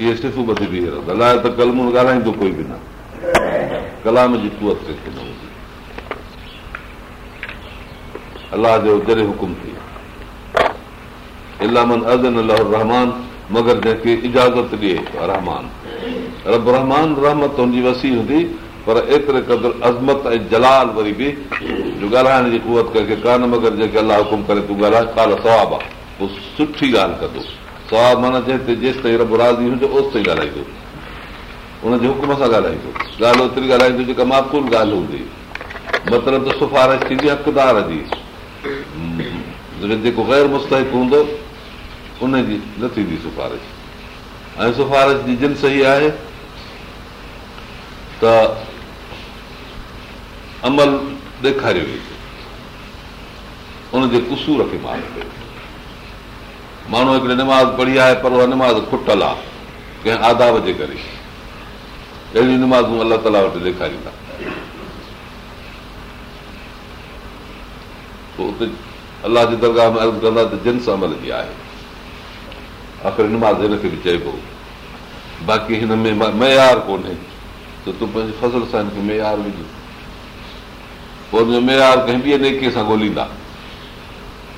इहे सिफ़ूं सिफ़ त कलमून ॻाल्हाईंदो कोई बि न कलाम जी कुवत कंहिंखे न हूंदी अलाह जो जॾहिं हुकुम थिए रहमान मगर जंहिंखे इजाज़त ॾिए रहमान रब रहमान रहमत हुनजी वसी हूंदी पर एतिरे क़दुरु अज़मत ऐं जलाल वरी बि जो ॻाल्हाइण जी कुवत कंहिंखे कान मगर जेके अलाह हुकुम करे तूं ॻाल्हाए काल सवाबु आहे सुठी ॻाल्हि कंदो सवा माना जंहिं ते रब राज़ी हुजे ओसि ताईं ॻाल्हाईंदो हुनजे हुकुम सां ॻाल्हाईंदो ॻाल्हि ओतिरी ॻाल्हाईंदो जेका माकूल ॻाल्हि हूंदी मतिलबु त सिफ़ारिश थींदी हक़दार जी जेको गैर मुस्तक हूंदो उनजी न थींदी सिफारिश ऐं सिफ़ारिश जी जिन सही आहे त अमल ॾेखारियो वेंदो उनजे उसूर खे माने माण्हू हिकिड़ी निमाज़ पढ़ी आहे पर उहा निमाज़ खुटल आहे कंहिं आदाब जे करे अहिड़ियूं निमाज़ूं अलाह ताला वटि ॾेखारींदा पोइ उते अलाह जी दरगाह में अर्ज़ु कंदा त जन अमल जी आहे आख़िर निमाज़ हिनखे बि चइबो बाक़ी हिन में मयार कोन्हे त तूं पंहिंजे फज़ल सां हिनखे मयार विझ पोइ हुनजो मयार कंहिं ॿिए नेके सां ॻोल्हींदा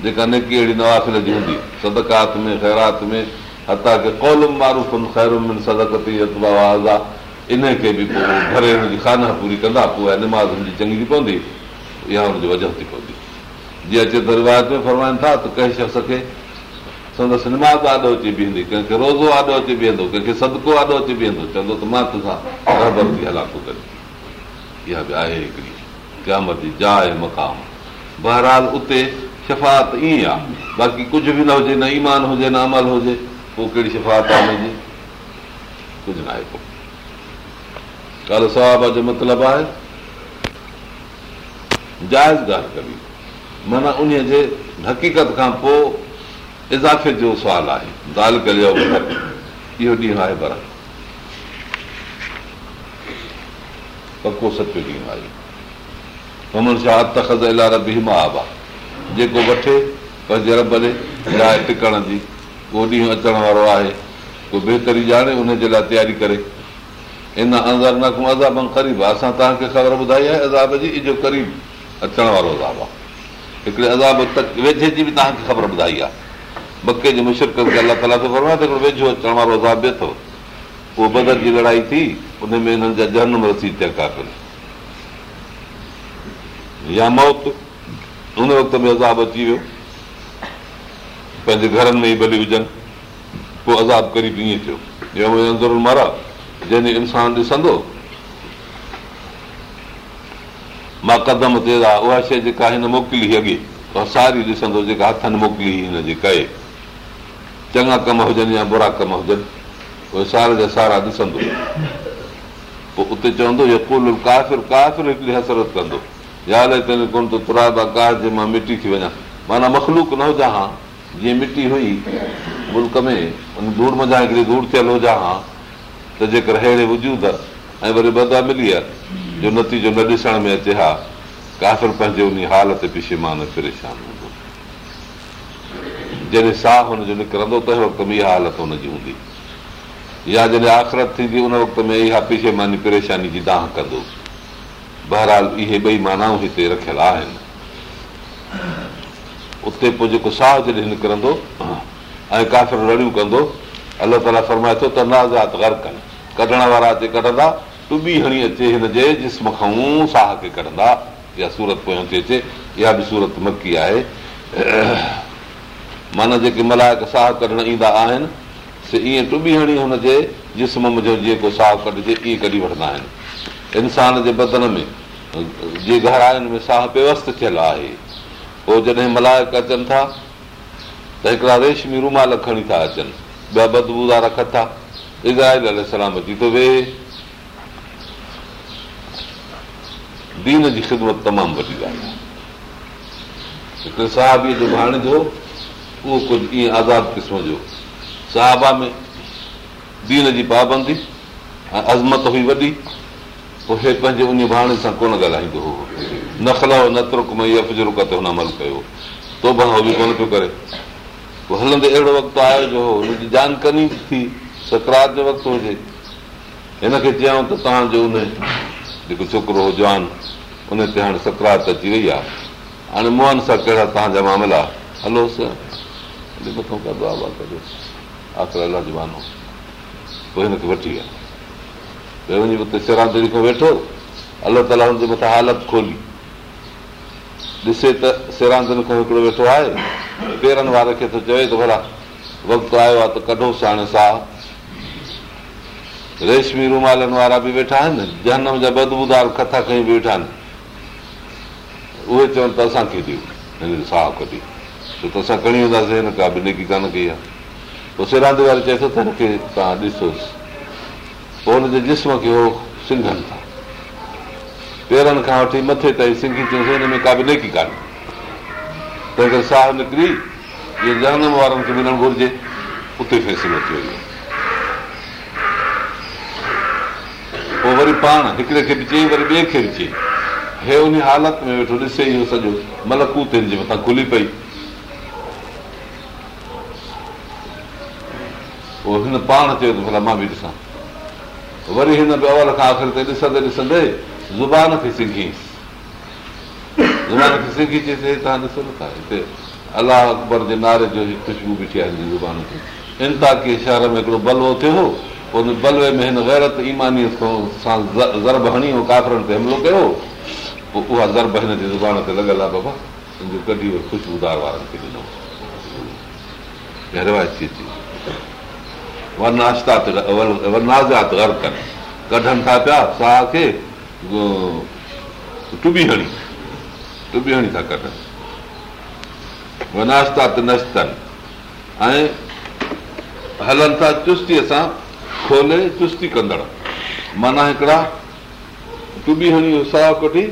जेका नेकी अहिड़ी नवाखिल जी हूंदी सदकात में ख़ैरात में हता खे कौलम मारूफ़ ख़ैरूम सदकती आवाज़ आहे इनखे बि पोइ भरे हुनजी खाना पूरी कंदा पोइ निमाज़ हुनजी चङी थी पवंदी या हुनजी वजह थी पवंदी जीअं अचे त रिवायत में फरमाइनि था त कंहिं शख़्स खे संदसि निमाज़ आॾो अची बीहंदी कंहिंखे रोज़ो आॾो अची बीहंदो कंहिंखे सदको आॾो अची बीहंदो चवंदो त मां तोसां रहबर जी हलां थो कयां इहा बि आहे हिकिड़ी क्याम जी जाइ मक़ाम बहरहाल उते शिफ़ात ईअं आहे बाक़ी कुझु बि न हुजे न ईमान हुजे न अमल हुजे पोइ कहिड़ी शफ़ात आहे हुनजी कुझु न आहे को कल स्व जो मतिलबु आहे जाइज़ ॻाल्हि कबी माना उन जे हक़ीक़त खां पोइ इज़ाफ़े जो सुवालु आहे दाल कल इहो ॾींहुं आहे बराबरि पको सचो ॾींहुं आहे इलाही जेको वठे पंहिंजे रब ॾे या टिकण जी को ॾींहुं अचण वारो आहे को बहितरी ॼाणे उनजे लाइ तयारी करे इन अंदर अज़ाब आहे असां तव्हांखे ख़बर ॿुधाई आहे अज़ाब जी इहो क़रीब अचण वारो अज़ाब आहे हिकिड़े अज़ाब तक वेझे जी बि तव्हांखे ख़बर ॿुधाई आहे बके जे अलाह ताला हिकिड़ो वेझो अचण वारो अज़ाब ॾिए थो उहो बदर जी लड़ाई थी उन में हिननि जा जनम रसी रसीदा कनि या मौत उन वक़्त में अज़ाब अची वियो पंहिंजे घरनि में ई भली हुजनि पोइ अज़ाब क़रीब ईअं थियो ज़रूरु मारा जॾहिं इंसान ॾिसंदो मां कदम ते उहा शइ जेका हिन मोकिली अॻे उहा सारी ॾिसंदो जेका हथनि मोकिली हिनजे काए चङा कम हुजनि या बुरा कम हुजनि उहे सारा जा सारा ॾिसंदो पोइ उते चवंदो इहो पुल काफ़िर काफ़िर हिकिड़ी हसरत कंदो कोन थो पुरादा का जे मां मिटी थी वञा माना मखलूक न हुजा हा जीअं मिटी हुई मुल्क में दूर मज़ा हिकिड़ी दूर थियल हुजा हा त जेकर अहिड़े वजूद ऐं वरी बदा मिली आहे जो नतीजो न ॾिसण में अचे हा काफ़िर पंहिंजे उन हाल हालत पिशेमान परेशान हूंदो जॾहिं साह हुनजो निकिरंदो तंहिं वक़्त में इहा हालत हुनजी हूंदी या जॾहिं आख़िरत थींदी उन वक़्त में इहा पीशे मानी परेशानी जी दाह कंदो बहरहाल इहे ॿई मानाऊं हिते रखियल आहिनि उते पोइ जेको साह जॾहिं निकिरंदो ऐं काफ़िर रड़ियूं कंदो अलाह ताला फरमाए थो त नाज़ात घर कनि कढण वारा हिते कढंदा टुॿी हणी अचे हिनजे जिस्म खां साह खे कढंदा इहा सूरत पोयां थी अचे इहा बि सूरत मकी आहे माना जेके मलायक साह कढण ईंदा आहिनि से ईअं टुॿी हणी हुनजे जिस्म मु जेको साहु कढजे इहे कढी वठंदा आहिनि इंसान जे बदन में घराइनि में साह व्यवस्थ थियल आहे पोइ जॾहिं मलायक अचनि था त हिकिड़ा रेशमी रुमाल खणी था अचनि ॿिया बदबूदा रखनि था इज़राइल थो सलामती दीन जी ख़िदमत तमामु वॾी आहे हिकिड़े साहबीअ जो भाण जो उहो कुझु ईअं आज़ादु क़िस्म जो साहबा में दीन जी पाबंदी ऐं अज़मत हुई वॾी पोइ हे पंहिंजे उन भाणे सां कोन ॻाल्हाईंदो हो न ख़लाओ न त में इहा फुज़ुर्क ते हुन अमल कयो तो बि हो बि कोन पियो करे पोइ हलंदे अहिड़ो वक़्तु आयो जो हुनजी जान कनी थी सकरात जो वक़्तु हुजे हिनखे चयऊं त तव्हांजो उन जेको छोकिरो हो जवान उन ते हाणे सकरात अची वई आहे हाणे मोहन सां कहिड़ा तव्हांजा मामला हलो हलोसि आख़िरा जवान पोइ हिनखे वठी विया भई वञी मथे सेरांदेरी खां वेठो अलाह ताला हुनजे मथां हालत खोली ॾिसे त सेरांदे खां हिकिड़ो वेठो आहे पेरनि वारे खे त चए त भला वक़्तु आयो आहे त कढोसि हाणे साह रेशमी रुमालनि वारा बि वेठा आहिनि जनम जा बदबूदार कथा खई बि वेठा आहिनि उहे चवनि त असांखे ॾियो हिन साह कढी छो त असां खणी वेंदासीं हिन का बि कान कई आहे पोइ सेरांदे वारे चए थो त हिनखे तव्हां ॾिसोसि पोइ हुनजे जिस्म खे उहो सिंधनि था पेरनि खां वठी मथे ताईं सिंघी चयोसीं हिन में का बि नेकी तंहिं करे साहु निकिरी जनम वारनि खे मिलणु घुरिजे उते फैसलो थी वियो पोइ वरी पाण हिकिड़े खे बि चई वरी ॿिए खे बि चई हे उन हालत में वेठो ॾिसे इहो सॼो मलकूत हिन जे मथां खुली पई पोइ हिन पाण चयो त भला मां बि ॾिसां वरी हिन खां आख़िर ते ॾिसंदे ॾिसंदे ज़ुबान खे सिंघी ज़ुबान खे सिंघी तव्हां ॾिसो नथा हिते अलाह अकबर जे नारे जो ख़ुशबू बीठी आहे इनता कीअं शहर में हिकिड़ो बलवो थियो हो हुन बलवे में हिन गैरत ईमानी सां ज़रब हणी काफ़रनि ते हमिलो कयो पोइ उहा ज़रब हिन जी ज़ुबान ते लॻियल आहे बाबा कढी ख़ुशबूदार वारनि खे ॾिनो वनाश्ता ते वनाज़ात कढनि था पिया साह खे टुबी हणी टुबी हणी था कढनि ऐं हलनि था चुस्तीअ सां खोले चुस्ती कंदड़ माना हिकिड़ा हणी साह पोइ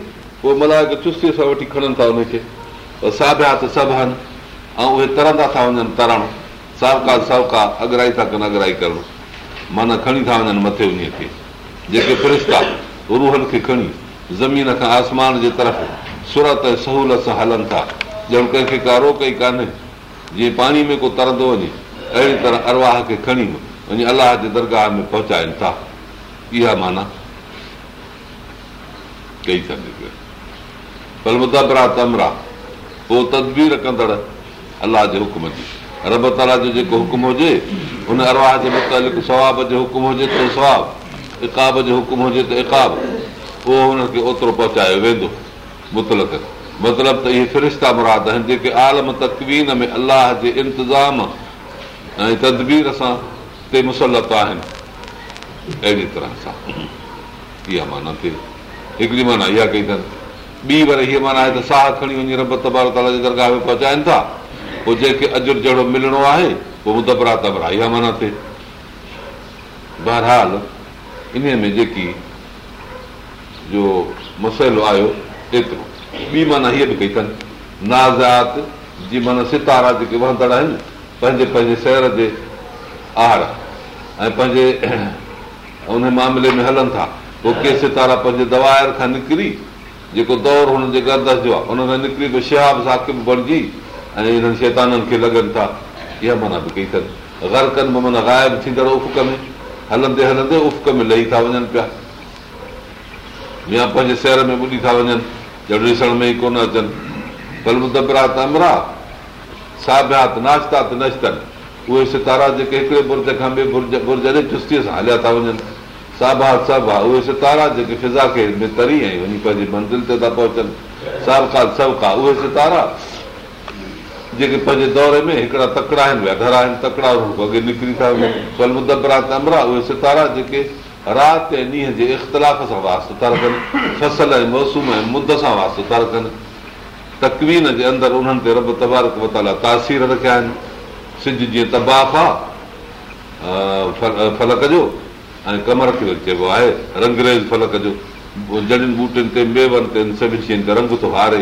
चुस्तीअ सां वठी खणनि था त सभु आहिनि ऐं उहे तरंदा था वञनि तरण सावका सावका अगराई था कनि अगराई करणु माना खणी था वञनि मथे उन खे जेके फिरिश्ता रूहनि खे खणी ज़मीन खां आसमान जे तरफ़ सुरत ऐं सहूलियत सां हलनि था ॼण कंहिंखे का रोक ई कान्हे जीअं पाणी में को तरंदो वञे अहिड़ी तरह अरवाह खे खणी वञी अलाह जे दरगाह में पहुचाइनि था इहा माना कई पर मुदबरा तमरा पोइ तदबीर कंदड़ अलाह जे हुकम जी रब ताला जो जेको हुकुम हुजे हुन अरवाह जे मुतालिक़ सवाब जो हुकुम हुजे त सवाब इकाब जो हुकुम हुजे त इकाब उहो हुनखे ओतिरो पहुचायो वेंदो मुतल मतिलबु त इहे फिरिश्ता मुराद आहिनि जेके आलम तकवीन में अलाह जे इंतिज़ाम ऐं तदबीर सां ते मुसलत आहिनि अहिड़ी तरह सां इहा माना थिए हिकिड़ी माना इहा कई अथनि ॿी वरी हीअ माना आहे त साह खणी वञी रब तबार ताला जे दरगाह में पहुचाइनि था पोइ जंहिंखे अॼु जहिड़ो मिलणो आहे पोइ उहो दबरा तबरा इहा माना थिए बहरहाल इन में जेकी जो मसइलो आयो एतिरो ॿी माना हीअ बि कई अथनि नाज़ात जी माना सितारा जेके वहंदड़ आहिनि पंहिंजे पंहिंजे शहर जे आहार ऐं पंहिंजे उन मामले में हलनि था पोइ के सितारा पंहिंजे दवा खां निकिरी जेको दौरु हुनजे गंदसि जो आहे हुन खां निकिरी पोइ शिया साकिब बणिजी ऐं हिननि शैताननि खे लॻनि था इहा माना बि कई अथनि ग़र कनि बि माना ग़ाइब थींदड़ उफ़क में हलंदे हलंदे उफ़क में लही था वञनि पिया या पंहिंजे शहर में ॿुॾी था वञनि ॾिसण में ई कोन अचनि त अमरा साभ्यात नाश्ता त नचतनि उहे सितारा जेके हिकिड़े बुर्ज खां ॿिए बुर्ज बुर्ज ॾे चुस्तीअ सां हलिया था वञनि साभा साभा उहे सितारा जेके फिज़ा खे में तरी ऐं वञी पंहिंजी मंज़िल ते था पहुचनि साबकात सभ उहे सितारा जेके पंहिंजे दौरे में हिकिड़ा तकिड़ा आहिनि वेधर आहिनि तकिड़ा अॻे निकिरी था वञनि फल दगिड़ा कमिरा उहे सितारा जेके राति ऐं ॾींहं जे इख़्तिलाफ़ सां वास्तो था रखनि फसल ऐं मौसम ऐं मुद सां वास्तो था रखनि तकवीन जे अंदरि उन्हनि ते रब तबारक तासीर रखिया आहिनि सिज जीअं तबाफ़ आहे फलक जो ऐं कमर खे चइबो आहे रंगरेज़ फलक जो जड़ियुनि ॿूटियुनि ते मेवनि ते सभिनि शयुनि ते रंग थो हारे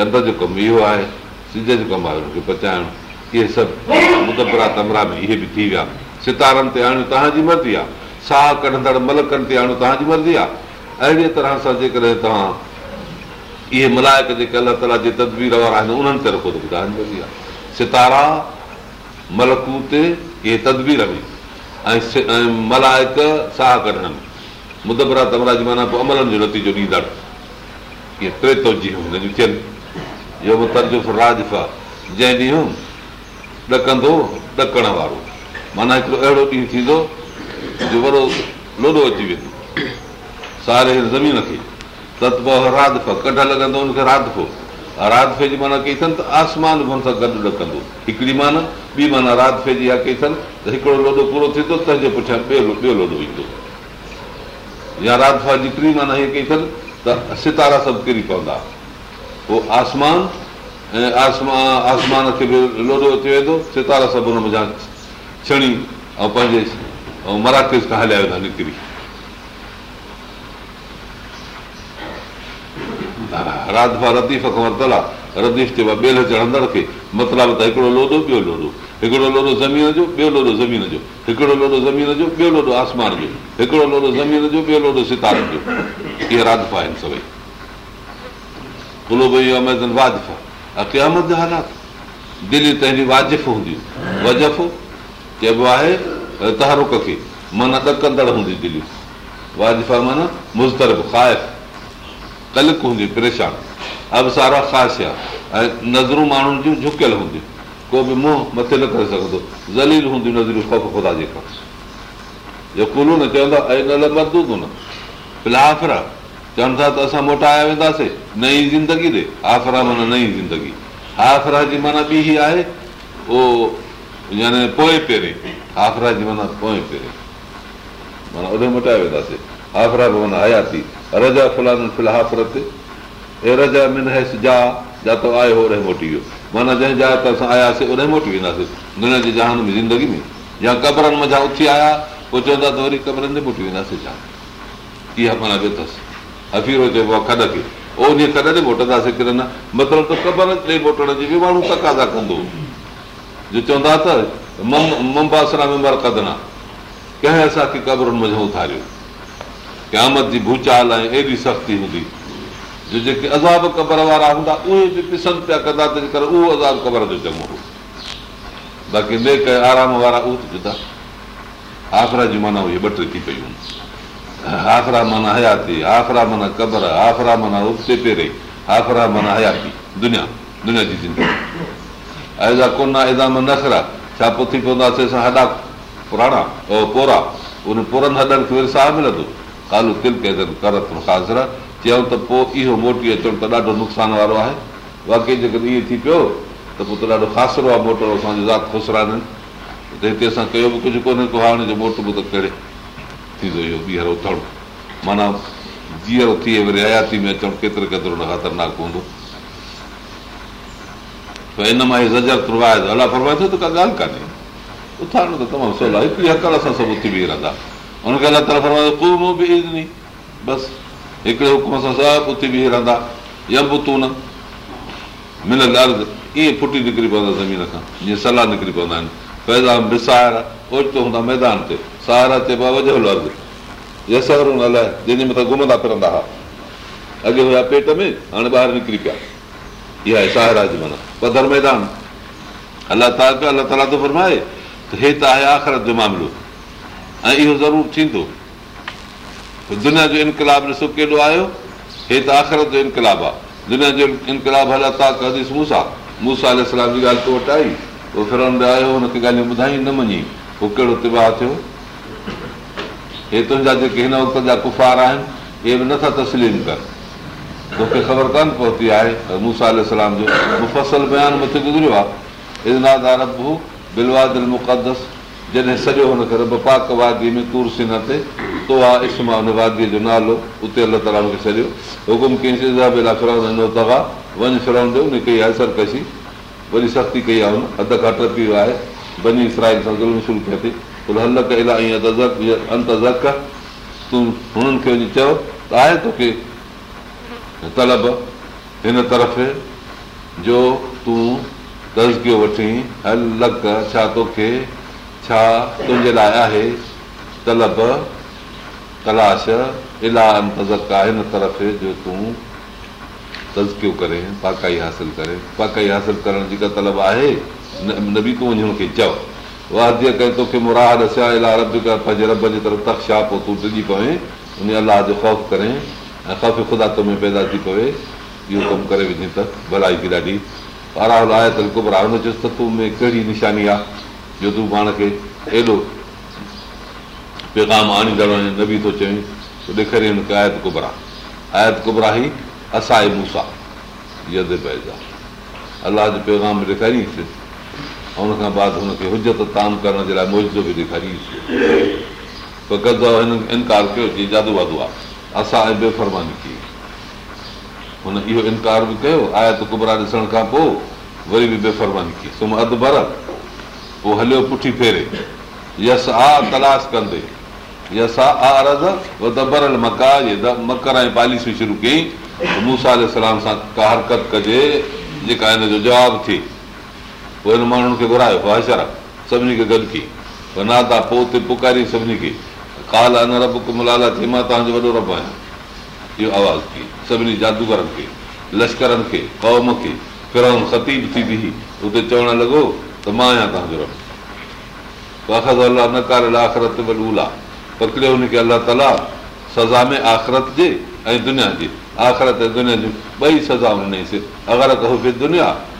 चंद जो कमु इहो आहे सिज कमु आहे हुनखे पचाइणु इहे सभु मुदबरा तमरा बि इहे बि थी विया सितारनि ते आणियूं तव्हांजी मर्ज़ी आहे साह कढंदड़ मलकनि ते आणियूं तव्हांजी मर्ज़ी आहे अहिड़े तरह सां जेकॾहिं तव्हां इहे मलायक जेके अलाह ताला जे तदबीर वारा आहिनि उन्हनि ते रखो त तव्हांजी मर्ज़ी आहे सितारा मलकू ते इहे तदबीर में ऐं मलायक साह कढण कढनि तमरा जी माना पोइ अमलनि जो नतीजो ॾींदड़ इहे टे तवजी थियनि जेको राजफ जंहिं ॾींहुं ॾकंदो ॾकण वारो माना हिकिड़ो अहिड़ो ॾींहुं थींदो जो वॾो लोॾो अची वेंदो सारे ज़मीन खे ततव रा कढ लॻंदो हुनखे राति राधफे जी माना कई अथनि त आसमान बि हुन सां गॾु ॾकंदो हिकिड़ी माना ॿी माना राधफे जी इहा कई अथनि त हिकिड़ो लोॾो पूरो थींदो तंहिंजे पुठियां ॿियो लोॾो ईंदो या राधफा जी टी माना इहे कई अथनि त सितारा सभु किरी पवंदा उहो आसमान ऐं आसमान आसमान खे बि लोॾो अची वेंदो सितारा सभु हुन मज़ा छणी ऐं पंहिंजे ऐं मराठेस खां हलिया वेंदा निकिरी राधफ़ा रतीफ़ खां वरितल आहे रतीफ़ चइबो आहे ॿेल चढ़ंदड़ खे मतिलबु त हिकिड़ो लोॾो ॿियो लोडो हिकिड़ो लोॾो ज़मीन जो ॿियो लोडो ज़मीन जो हिकिड़ो लोडो ज़मीन जो ॿियो लोडो आसमान जो हिकिड़ो लोडो ज़मीन जो ॿियो लोडो सितारनि जो इहे राधफ़ा आहिनि सभई कुलो भई वाजिबी वाजिब हूंदी वजफ़ चइबो आहे त माना हूंदी दिली वाजिफ़ परेशान अबसारा ख़ासि ऐं नज़रूं माण्हुनि जूं झुकियलु हूंदियूं को बि मुंहुं मथे न करे सघंदो ज़लील हूंदियूं नज़रूं कुलू न चवंदा ऐं चवनि था त असां मोटाया वेंदासीं नई ज़िंदगी ते आफ़रा माना नई ज़िंदगी आफ़रा जी माना ॿी ई आहे उहो याने पोएं पहिरें आफरा जी माना पोएं पहिरें माना ओॾे मोटाया वेंदासीं आफ़रा बि माना हयाती रजा रजा फुलान हे मिन हैस जा जातो हो ओॾे मोटी वियो माना जंहिं जा त असां आयासीं ओॾे मोटी वेंदासीं दुनिया जे जहान में ज़िंदगी में या कबरनि मथां उथी आया पोइ चवंदा त वरी कबरनि ते मोटी वेंदासीं छा इहा माना वियो अथसि अखीरो चइबो आहे कॾ खे उहो ॾींहुं मोटंदासीं माण्हू सकाज़ा कंदो जो चवंदा त मुंबासरा में कंहिं असांखे कबरुनि में उथारियो क़यामत जी भूचाल ऐं एॾी सख़्ती हूंदी जो जेके अज़ाब क़बर वारा हूंदा उहे बि पिसनि पिया कंदा तंहिंजे करे उहो अज़ाब क़बर जो चङो हो बाक़ी ॿिए कंहिं आराम वारा उहो त आख़िर जी माना उहे ॿ टे थी पियूं हूंदी आख़िरा माना हयाती आख़िरा माना कबर आख़िरा माना उते पेरे आख़िरा माना हयाती दुनिया दुनिया जी ज़िंदगी कोन नखरा छा थी पवंदासीं हॾा पुराणा पोरा उन पोरनि खे वरी साह मिलंदो कालू आहे चयूं त पोइ इहो मोटी अचणु त ॾाढो नुक़सान वारो आहे वाकई जेकॾहिं ईअं थी पियो त पोइ त ॾाढो ख़ासिरो आहे मोटो असांजो ज़ात ख़ुशि रहनि त हिते असां कयो बि कुझु कोन्हे को हाणे जो मोट बि त कहिड़े इहो ॿीहर उथणु माना जीअर थी वरी हयाती में अचणु केतिरे क़दुरु केतिरो ख़तरनाक हूंदो त हिन मां तुरवाए फरमाए थो त का ॻाल्हि कान्हे त तमामु आहे हिकिड़ी हकल सां सभु उथी बीह रहंदा हुनखे बि बसि हिकिड़े हुकुम सां सभु उथी बीह रहंदा या बि तूं न मिन ॻाल्हि ईअं फुटी निकिरी पवंदा ज़मीन खां जीअं सलाह निकिरी पवंदा आहिनि पैदा मिसार ओचितो हूंदा मैदान ते सहारा चइबो आहे चइबा यसर हुन लाइ जंहिंजे मथां घुमंदा फिरंदा हुआ अॻे हुया पेट में हाणे ॿाहिरि निकिरी पिया इहा आहे सहारा जी माना पधर मैदान अलाह ता अलाह ताला थो फरमाए त हे त आहे आख़िरत जो मामिलो ऐं इहो ज़रूरु थींदो दुनिया जो इनकलाब ॾिसो केॾो आयो हे त आख़िरत जो इनकलाब आहे दुनिया जो इनकलाब अला तव्हां कंदसि मूसा मूंसा सलाम जी ॻाल्हि तो वटि आई पोइ फिरण आयो हुनखे ॻाल्हियूं ॿुधाई न मञी पोइ कहिड़ो तिबाह थियो हे तुंहिंजा जेके हिन वक़्त जा कुफार आहिनि इहे बि नथा तस्लीम कनि तोखे ख़बर कोन पहुती आहे मूसा अलाम जो मुफ़सल मथे गुज़रियो आहे इज़नाद आरबिल जॾहिं सॼो हुनखे करे बपाक वादीअ में तूर सिन ते तो आहे हुन वादीअ जो नालो उते अलाह ताला हुनखे सॼो हुकुम दवा फिरण हुन कई छॾियो कशी वरी सख़्ती कई आहे हुन अधु खां टपी वियो आहे वञी इसराइल सां ज़ुल्म शुरू थिए थी तूं हुननि खे वञी चयो त आहे तोखे तलब हिन तरफ़ जो तूं तज़कियो वठीं अलक छा तोखे छा तुंहिंजे लाइ आहे तलब तलाश इला अंत ज़क आहे हिन तरफ़ जो तूं तज़कियो करे पाकाई हासिलु करे पाकाई हासिलु करण जी का तलब आहे न बि तूं वञण खे चओ वाज़ीअ करे तोखे मुराद असां रब कर पंहिंजे रब जे तरफ़ तख़श आहे पोइ तूं डिॼी पवे उन अलाह जो ख़ौफ़ करे ऐं ख़ौफ़ ख़ुदा त पैदा थी पवे इहो कमु करे वञे त भलाई बि ॾाढी आहे त कुबरा हुन चयो में कहिड़ी निशानी आहे जो तूं पाण खे एॾो पैगाम आणींदड़ न बि थो चई तूं हुनखे आयत कुबरा आयत कुबरा ई असांजे मूसा अलाह जो पैगाम ॾेखारीसि ऐं हुनखां बाद हुनखे हुजत तान करण जे लाइ मुज़ो बि पर ॾेखारी हिन इनकार कयो जीअं जादू वादू आहे असां ऐं बेफ़रमानी कई हुन इहो इनकार बि कयो आया त कुबरा ॾिसण खां पोइ वरी बि बेफ़रमानी कई सुम अधु भर पोइ हलियो पुठी फेरे यस आ तलाश कंदे यस आ मका जे मकर ऐं पालिसी शुरू कई मूं सां का हरकत कजे जेका हिन जो जवाबु थिए पोइ हिन माण्हुनि खे घुरायो सभिनी खे आहियां इहो आवाज़ु कई सभिनी जादूगरनि खे लश्करनि खे कौम खे ख़तीब थी हुई उते चवणु लॻो त मां आहियां तव्हांजो अलाह न कारियल आख़िरता पकड़ियो अलाह ताला सज़ा में आख़िरत जे ऐं दुनिया जे आख़िरत ऐं दुनिया जूं ॿई सज़ा अगरि दुनिया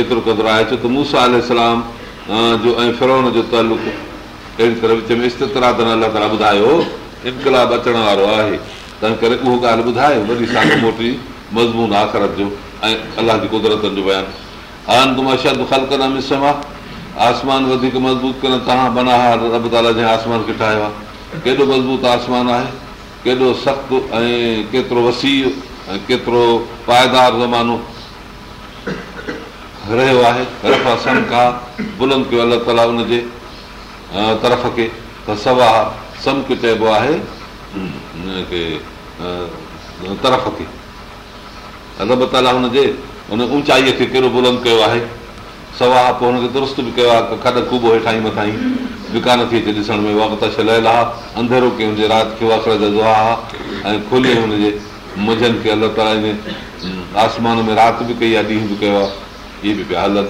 एतिरो क़दुरु आहे छो त मूसा मूंसा जो ऐं फिरोन जो तालुक अहिड़ी तरह विच में इस्तरा त अलाह ताला ॿुधायो इनकलाब अचण वारो आहे तंहिं करे उहो ॻाल्हि ॿुधाए साॻी मोटी मज़मून आख़िरत जो ऐं अलाह जी कुदरतनि जो बयानु आन ख़ल कंदा आसमान वधीक मज़बूत कनि तव्हां बनाहार आसमान खे ठाहियो आहे केॾो मज़बूत आसमान आहे केॾो सख़्तु ऐं केतिरो वसी ऐं केतिरो पाइदार ज़मानो रहियो आहे समक आहे बुलंद कयो अलाह अला ताला हुनजे तरफ़ खे त सवा समक चइबो आहे तरफ़ खे अलब ताला हुनजे हुन ऊचाईअ खे कहिड़ो बुलंद कयो आहे सवा पोइ हुनखे दुरुस्त बि कयो आहे खॾ खूबो हेठां ई मथां ई विकान थी अचे ॾिसण में वाक छलियल आहे अंधेरो की हुनजे राति खे वाकड़ दुआ आहे ऐं खोली हुनजे मंझंदि खे अलाह ताला आसमान में राति बि कई आहे ॾींहं बि कयो आहे इहे बि पिया हलनि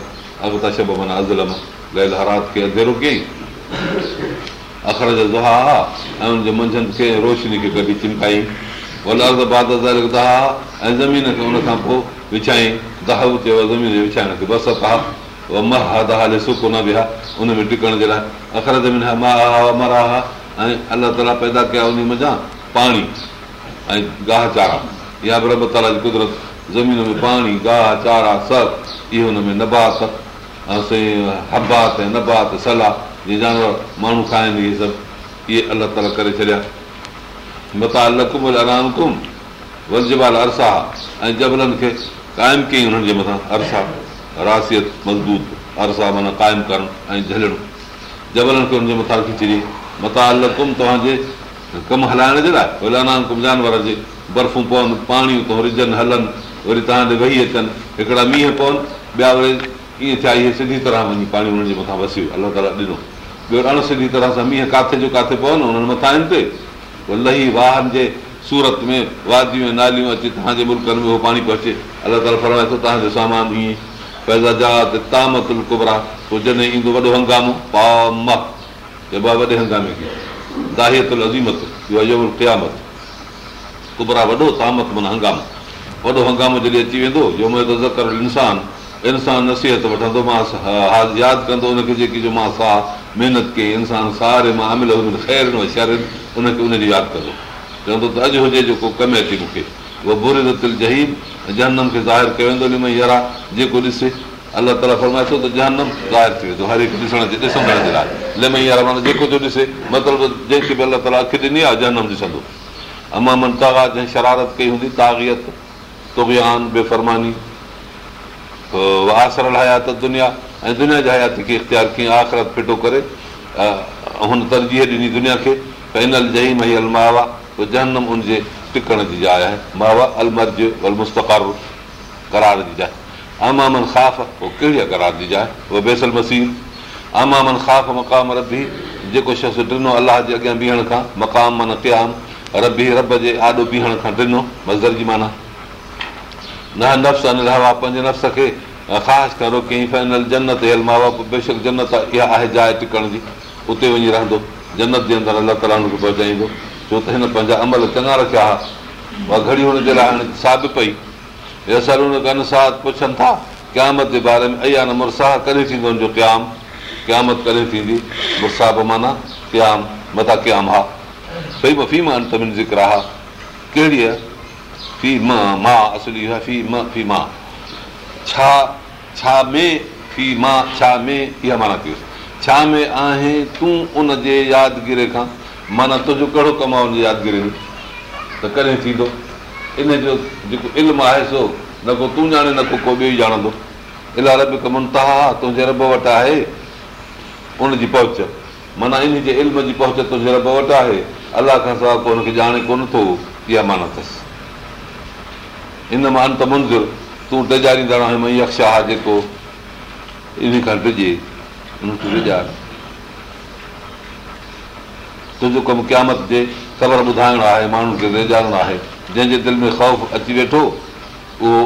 अॻु त शब माना हरात खे अॻिते कयईं अखर जे दुहा ऐं उनजे मंझंदि खे रोशनी खे कढी चिमकाई दहा ऐं ज़मीन खे उनखां पोइ विछाई दहा ज़मीन विछाइण खे बसत हा उहा मर हा न बि हा उन में टिकण जे लाइ अख़र ज़मीन हा हा हा मर ऐं अलाह ताला पैदा कया उन मज़ा पाणी ऐं गाह चारा इहा बि रब ताला जी कुदरत ज़मीन में पाणी गाह चारा इहो हुन में नबात ऐं हबात ऐं नबात सलाह जीअं जानवर माण्हू खाइनि इहे सभु इहे अलॻि तरह करे छॾिया मतालु अनामकुम वल जबाल अरसा ऐं जबलनि खे क़ाइमु कयईं हुननि जे मथां अरसा रासियत मज़बूत अरसा माना क़ाइमु करणु ऐं झलणु जबलनि खे हुनजे मथां रखी छॾी मता लकुम तव्हांजे कमु हलाइण जे लाइ भले कुम जानवर जे बर्फ़ूं पवनि पाणी रिजनि हलनि वरी तव्हां ॾे वेही अचनि हिकिड़ा मींहं पवनि ॿिया वरी कीअं थिया इहे सिधी तरह वञी पाणी हुननि जे मथां वसी अलाह ताला ॾिनो ॿियो अण सिधी तरह सां मींहं किथे जो किथे पवनि हुननि मथां आहिनि ते लही वाहन जे सूरत में वादियूं ऐं नालियूं अचे तव्हांजे मुल्कनि में उहो पाणी पहुचे अलाह ताला फरमाए थो तव्हांजो सामान ईअं पैदा ताम तुल कुबरा पोइ जॾहिं ईंदो वॾो हंगामो पा वॾे हंगामे खे दाहियतुल अज़ीमत इहो अजमल क़यामत कुबरा वॾो तामत माना हंगामो वॾो हंगामो जॾहिं अची वेंदो जो मुंहिंजे त ज़कर इंसानु इंसान नसीहत वठंदो मां यादि कंदो हुनखे जेकी जो मां सा महिनत कई इंसान सारे मां अमिल ख़ैर उनखे उनजी यादि कंदो चवंदो त अॼु हुजे जेको कमे अचे मूंखे उहो बुरे जहीम जहनम खे ज़ाहिर कयो वेंदो आहे जेको ॾिसे अलाह ताला फरमाए थो त जहनम ज़ाहिर थी वेंदो हर हिकु ॾिसण जे ॾिसण जे लाइ माना जेको थो ॾिसे मतिलबु जंहिंखे बि अलाह ताला अखि ॾिनी आहे जहनम ॾिसंदो अमा तागा जंहिं शरारत कई हूंदी तागियत तो बेफ़रमानी आसरल हयात दुनिया ऐं दुनिया जी हया खे इख़्तियार कीअं आख़िरत फिटो करे हुन तरजीह ॾिनी दुनिया खे अलमावा जनमु उनजे टिकण जी जाइ आहे मावा अलमर जो अलस्तस्त करार जी जाइ अमामन ख़ाफ़ कहिड़ी आहे करार जी जाइ उहो बेसल मसीन अमामन ख़ाफ़ मक़ाम रबी जेको शख़्स ॾिनो अलाह जे अॻियां बीहण खां मक़ाम माना क़याम रबी रब जे आॾो बीहण खां ॾिनो मज़र जी माना न नफ़्स अने रह पंहिंजे नफ़्स खे ऐं ख़ासि करे रोकी फैनल मां ते बेशक जन्नत इहा आहे जाइ टिकण जी उते वञी रहंदो जन्नत जे अंदरि अलाह ताला हुनखे पहुचाईंदो छो त हिन पंहिंजा अमल चङा रखिया हुआ उहा घड़ी हुनजे लाइ हाणे साबित पई असर हुन हुनखे अनुसा पुछनि था क़यामत जे बारे में अया न मुरसाह कॾहिं थींदो हुनजो क़याम क़यामत कॾहिं थींदी मुरसाह बि माना क़याम मथां क़याम हा सही भई फीमा ज़िक्र ज़िक्रा कहिड़ी आहे छा में आहे त उनजे यादिगीरी खां माना तुंहिंजो कहिड़ो कमु आहे उनजी यादिगिरी में त कॾहिं थींदो इन जो जेको इल्मु आहे सो न को तूं ॼाणे न को को ॿियो ॼाणंदो इलाही तुंहिंजे रब वटि आहे उनजी पहुच माना इन जे इल्म जी पहुच तुंहिंजे रब वटि आहे अलाह खां सवाइ कोन हुनखे ॼाणे कोन थो इहा माना अथसि हिन मां अंतमुंज़रु तूं आहे तेजारींदड़ी अक्शा जेको इन खां डिॼे डिॼार तुंहिंजो कमु क़यामत जे ख़बर ॿुधाइणो आहे माण्हुनि खे ॾेजाणो आहे जंहिंजे दिलि में ख़ौफ़ अची वेठो उहो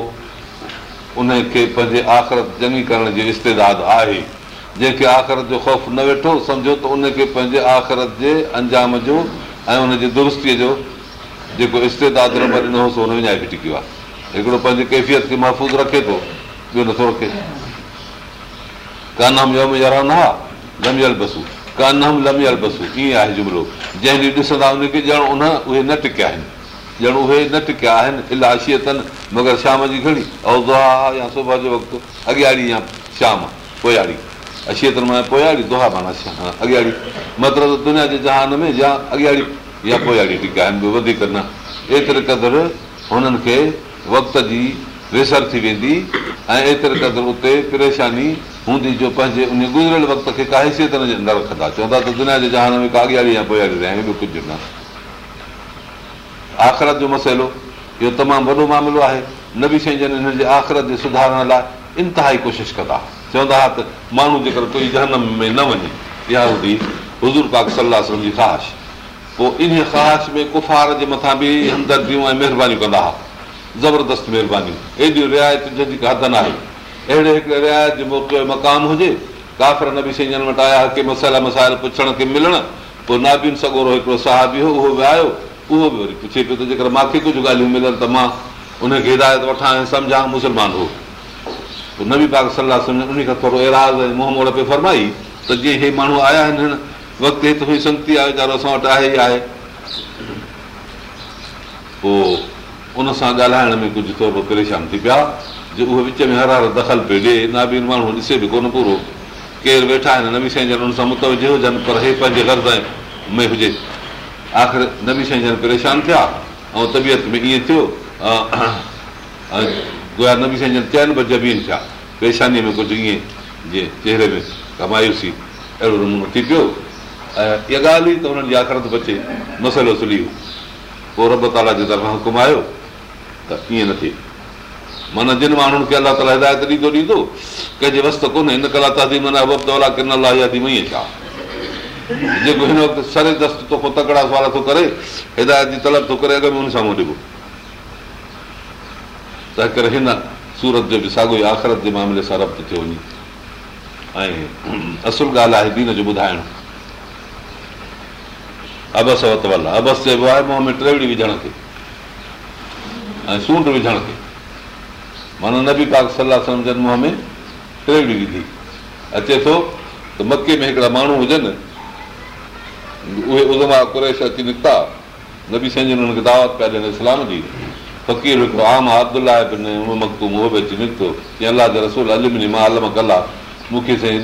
उन खे पंहिंजे आख़िरत चङी करण जे इस्तेदाद आहे जंहिंखे आख़िरत जो ख़ौफ़ न वेठो सम्झो त उनखे पंहिंजे आख़िरत जे अंजाम जो ऐं उनजी दुरुस्तीअ जो जेको इस्तेदादु सो हुन विञाए फिटी फिटिकियो आहे हिकिड़ो पंहिंजे कैफ़ियत खे महफ़ूज़ रखे थो ॿियो नथो रखे लमियल बसू बसु लमियल बसू ईअं आहे जुमिलो जंहिं ॾींहुं ॾिसंदा उनखे ॼण उन उहे न टिकिया आहिनि ॼण उहे न टिकिया आहिनि इलाही अशियतनि मगर शाम जी घणी ऐं दुहा या सुबुह जो वक़्तु अॻियारी या शाम अशियतनि मां अॻियां मतिलबु दुनिया जे जहान में या अॻियां या पोइ टिकिया आहिनि वधीक न एतिरे क़दुरु हुननि खे वक़्त जी वेसर थी वेंदी ऐं एतिरे क़दुरु उते परेशानी हूंदी जो पंहिंजे उन गुज़िरियल वक़्त खे का हैसियत रखंदा चवंदा त दुनिया जे जहान में का अॻियारी ॿियो कुझु न आख़िरत जो मसइलो इहो तमामु वॾो मामिलो आहे नबी शइ जन हिन जे आख़िरत जे सुधारण लाइ इंतिहा ई कोशिशि कंदा चवंदा हुआ त माण्हू जेकर कोई जहन में न वञे इहा हूंदी हज़ूर पाक सलाह जी ख़्वाहिश पोइ इन ख़्वाहिश में कुफ़ार जे मथां बि हमदर्दियूं ऐं महिरबानी कंदा हुआ ज़बरदस्त महिरबानी एॾियूं रिआयत आहे अहिड़े हिकिड़े मौक़ो मक़ाम हुजे काफ़र नसीन सगोरो हिकिड़ो उहो बि जेकर मूंखे कुझु ॻाल्हियूं मिलनि त मां उनखे हिदायत वठां सम्झां मुस्लमान हो नबी पाक सलाह खां फरमाई त जीअं हे माण्हू आया आहिनि हिन वक़्तु संगती आहे वीचारो असां वटि आहे ई आहे पोइ उन सां ॻाल्हाइण में कुझु थोरो परेशान थी पिया जो उहे विच में हर हर दख़ल पियो ॾिए न बि माण्हू ॾिसे बि कोन पूरो केरु वेठा आहिनि नवी साईं जन उन सां मुत हुजनि पर हे पंहिंजे लर्ज़ में हुजे आख़िर नवी साईं जन परेशान थिया ऐं तबियत में ईअं थियो नवी शइ ॼण थिया आहिनि पर ज़मीन थिया परेशानीअ में कुझु ईअं जे चहिरे में कमायूसीं अहिड़ो नमूनो थी पियो ऐं इहा ॻाल्हि हुई त उन्हनि जी आख़िरत बचे मसइलो सुली हुओ पोइ रब ताला जे तरफ़ां हुकुम आयो त ईअं न थिए माना जिन माण्हुनि खे अलाह ताला हिदायत ॾींदो ॾींदो कंहिंजे वस्त कोन्हे हिन कला माना किन तबला छा जेको हिन वक़्तु सरे दस्त तोखो तकिड़ा सुवाल थो करे हिदायत जी तलब थो करे अॻ में हुन साम्हूं ॾिबो तंहिं करे हिन सूरत जो बि साॻियो ई आख़िरत जे मामले सां रब्त थियो वञे ऐं असुल ॻाल्हि आहे दीन जो ॿुधाइणु अबस वरता अबस चइबो आहे मुंहं में टेवड़ी विझण खे ऐं सूंड विझण ते माना नबी पाक सलाह सम्झनि मुंहं में टेवीहु विधी अचे थो त मके में हिकिड़ा माण्हू हुजनि उहे उलमा कुरेश अची निकिता नबी साईं जन हुनखे दावत पिया ॾियनि इस्लाम जी फ़कीर हिकिड़ो आम आबल आहे चई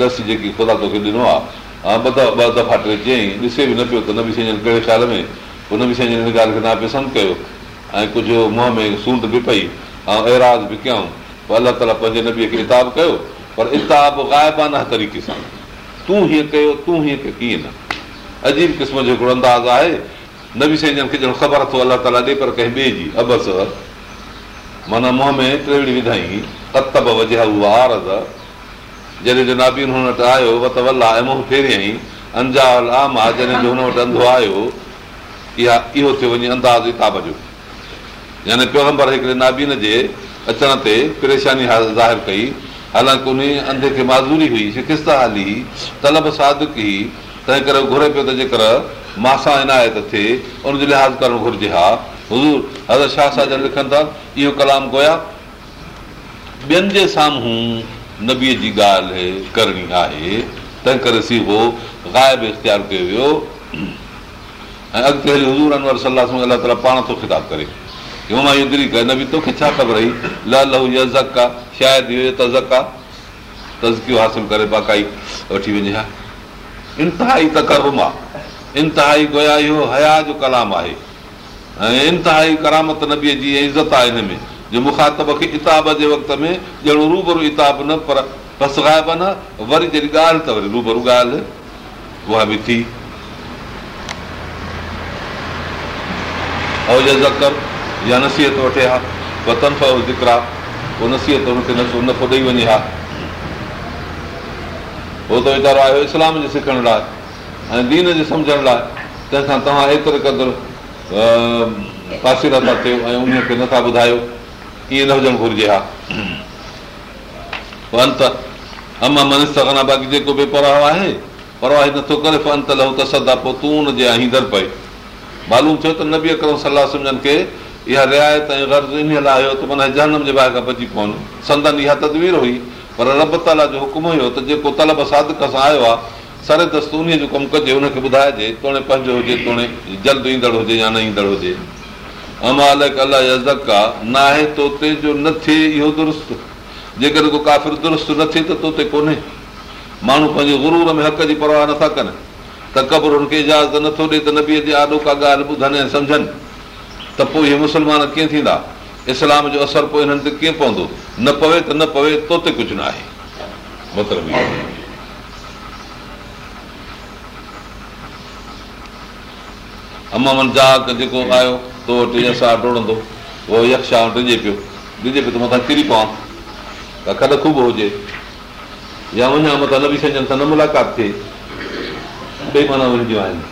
ॾिसे बि न पियो कहिड़े ख़्याल में ऐं कुझु मुंहं में सूंद बि पई ऐं ऐराज़ बि कयूं ताला पंहिंजे नबीअ खे इताब कयो तरीक़े सां तूं हीअं कयो तूं हीअं कयो कीअं अजीब क़िस्म जो हिकिड़ो अंदाज़ आहे नबी साईं जन खे ॼण ख़बर अथव अलाह ॾे पर कंहिं जी अबस माना मुंहं में यानी पैगंबर हिकिड़े नाबीन जे अचण ते परेशानी ज़ाहिर कई हालांकि उन अंधे खे माज़ूरी हुई शिकिस्त हली तलब सादि कई तंहिं करे घुरे पियो त जेकर मासा इनायत थिए उनजो लिहाज़ करणु घुरिजे हा हज़ूर हज़र शाह छा लिखनि था इहो कलाम गोया ॿियनि जे साम्हूं नबीअ जी ॻाल्हि करणी आहे तंहिं करे सी उहो इख़्तियारु कयो वियो ऐं अॻिते हली हज़ूर अनवर सलाह अलाह ताला पाण थो ख़िताबु करे छा ख़बर हुई लहक आहे त ज़क आहे तज़कियूं हासिल करे बाक़ाई वठी वञे इंतिहा कलाम आहे ऐं इंतिहा करामत नबीअ जी इज़त आहे हिन में जो मुखातब खे इताब जे वक़्त में जहिड़ो रूबरू इताब न पर जॾहिं ॻाल्हि त वरी रूबरू ॻाल्हि उहा बि थी या नसीहत वठे हा वतन ज़िक्र आहे तनफ़िक्रा नसीहत हुनखे नफ़ो ॾेई वञे हा उहो त वीचारो आयो इस्लाम जे सिखण लाइ ऐं दीन जे सम्झण लाइ तंहिंखां तव्हां एतिरे क़दुरु था थियो ऐं उनखे नथा ॿुधायो ईअं न हुजणु घुरिजे हा अंत अमा मन मना बाक़ी जेको बि परवाह आहे परवाह नथो करे पोइ तूं हुनजे आहीं पए मालूम थियो त न बि अकर सलाह सम्झनि खे इहा रिआयत ऐं गर्ज़ इन लाइ आयो त माना जनम जे बाहि खां बची पवनि संदन इहा तदवीर हुई पर रब ताला जो हुकुम हुयो त जेको तलब सादक सां आयो आहे सर दस्त उन जो कमु कजे हुनखे ॿुधाइजे तोड़े पंहिंजो हुजे तोणे जल्द ईंदड़ हुजे या न ईंदड़ हुजे अमा दुरुस्त जेकॾहिं को काफ़िर दुरुस्त न थिए त तो ते कोन्हे माण्हू पंहिंजे गुरूर में हक़ जी परवाह नथा कनि त कबर हुनखे इजाज़त नथो ॾिए त नबीअ बि आॾो का ॻाल्हि ॿुधनि ऐं सम्झनि त पोइ इहे मुस्लमान कीअं थींदा इस्लाम जो असरु पोइ हिननि ते कीअं पवंदो न पवे त न पवे तो ते कुझु न आहे अमामनि जहा त जेको आयो तो वटि यक्शा टोड़ंदो उहो यक्षा ॾिजे पियो ॾिजे पियो त मथां किरी पवां त कॾखू ख़ूब हुजे या वञा मथां न बि छॾनि सां न मुलाक़ात थिए ॿई माना हुननि जूं आहिनि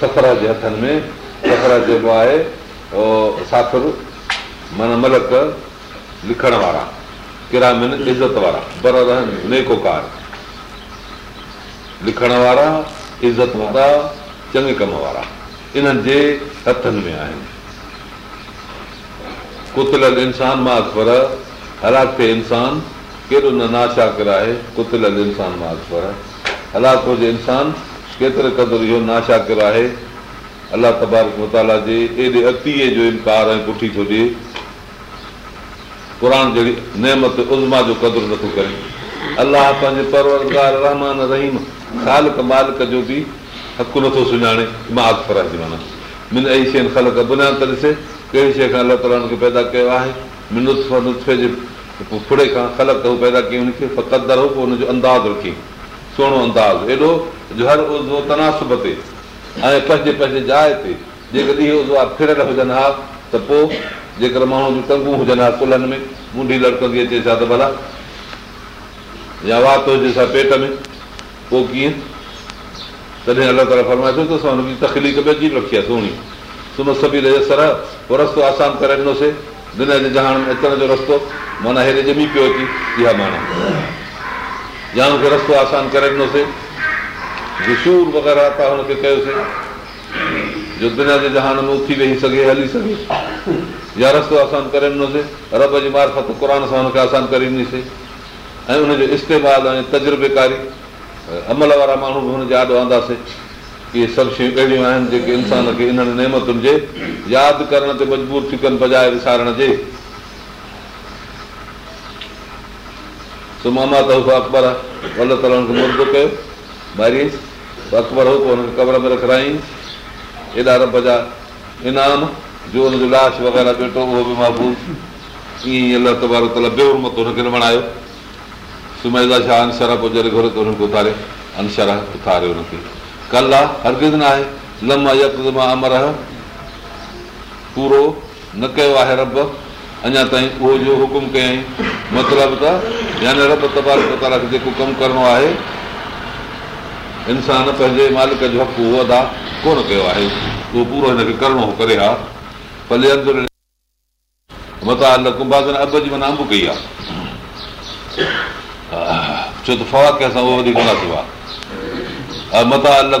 सफ़र जे हथनि में सफ़र जेको आहे साखुरु माना मलक लिखण वारा कहिड़ा मिन इज़त वारा पर रहनि को कार लिखण वारा इज़त वारा चङे कम वारा इन्हनि जे हथनि में आहिनि कुतल इंसान मां अकबर थिए इंसान केॾो न नाशा किराए कुतलियल इंसान मां अकबर हलाक हुजे इंसानु केतिरे क़दुरु इहो नाशाकिर आहे अलाह तबारक मुताला जे एॾे अतीअ जो इनकार ऐं पुठी थो ॾिए क़र जहिड़ी नेमत उज़मा जो कदुरु नथो करे अलाह पंहिंजे परवरदार रहमान रहीम ख़ालक मालिक जो बि हक़ु नथो सुञाणे मां आख़ कराए थी मिन अहिड़ी शइ ख़लक बुनियाद त ॾिसे कहिड़ी शइ खां अलाह ताल पैदा कयो आहे जे फुड़े खां ख़लक पैदा कयूं हुनखे हो पोइ हुनजो अंदाज़ रखी सुहिणो अंदाज़ एॾो हर उज़ो तनासुब ते ऐं पंहिंजे पंहिंजे जाइ ते जेकॾहिं उज़ो आहे फिरियल हुजनि हा त पोइ जेकर माण्हू जूं टंगू हुजनि हा कुल्हनि में मुंडी लड़कंदी अचे छा त भला या वात हुजे छा पेट में पोइ कीअं तॾहिं अलॻि तरह फरमाइजो त असां हुनजी तकलीफ़ बि अजीब रखी आहे सुहिणी सुम सभी रहिजे सर पोइ रस्तो आसान करे ॾिनोसीं जे जहान में अचण जो रस्तो माना हेॾे ॼमी पियो अची इहा माना या हुनखे रस्तो आसान करे ॾिनोसीं सूर वग़ैरह त हुनखे कयोसीं जो दुनिया जे जहान में उथी वेही सघे हली सघे या रस्तो आसान करे ॾिनोसीं रब जी मार्फत क़ुर सां हुनखे आसान करे ॾिनीसीं ऐं हुनजो इस्तेमालु ऐं तजुर्बेकारी अमल वारा माण्हू बि हुनजे आॾो आंदासीं इहे सभु शयूं अहिड़ियूं आहिनि जेके इंसान खे इन्हनि नेमतुनि जे यादि करण ते मजबूर थी कनि बजाए विसारण जे सुमाम त हुसां अकबर आहे अलाह ताला हुनखे मुर्दो कयो भाई अकबर हो पोइ हुनखे कबर में रखाईं एॾा रब जा इनाम जो हुनजो लाश वग़ैरह वेठो उहो बि महबूस ईअं ई अलाह तबारो ताला ॿियो मत हुनखे न बणायो सुमेदा छा अंशर पोइ जॾहिं घुरे त हुनखे उथारे अंशर उथारियो हुनखे कल कला हरगित न आहे लम यक मां अमर पूरो न कयो आहे रब अञा ताईं उहो जो हुकुम कयईं मतिलबु त यान रब तबारा खे जेको कमु करिणो आहे इंसानु पंहिंजे मालिक जो हक़ु उहो अदा कोन कयो आहे उहो पूरो हिनखे करिणो करे हा भले अंदर मता अब जी माना अंब कई आहे छो त फवाद सां उहो वधीक न थियो आहे मता अल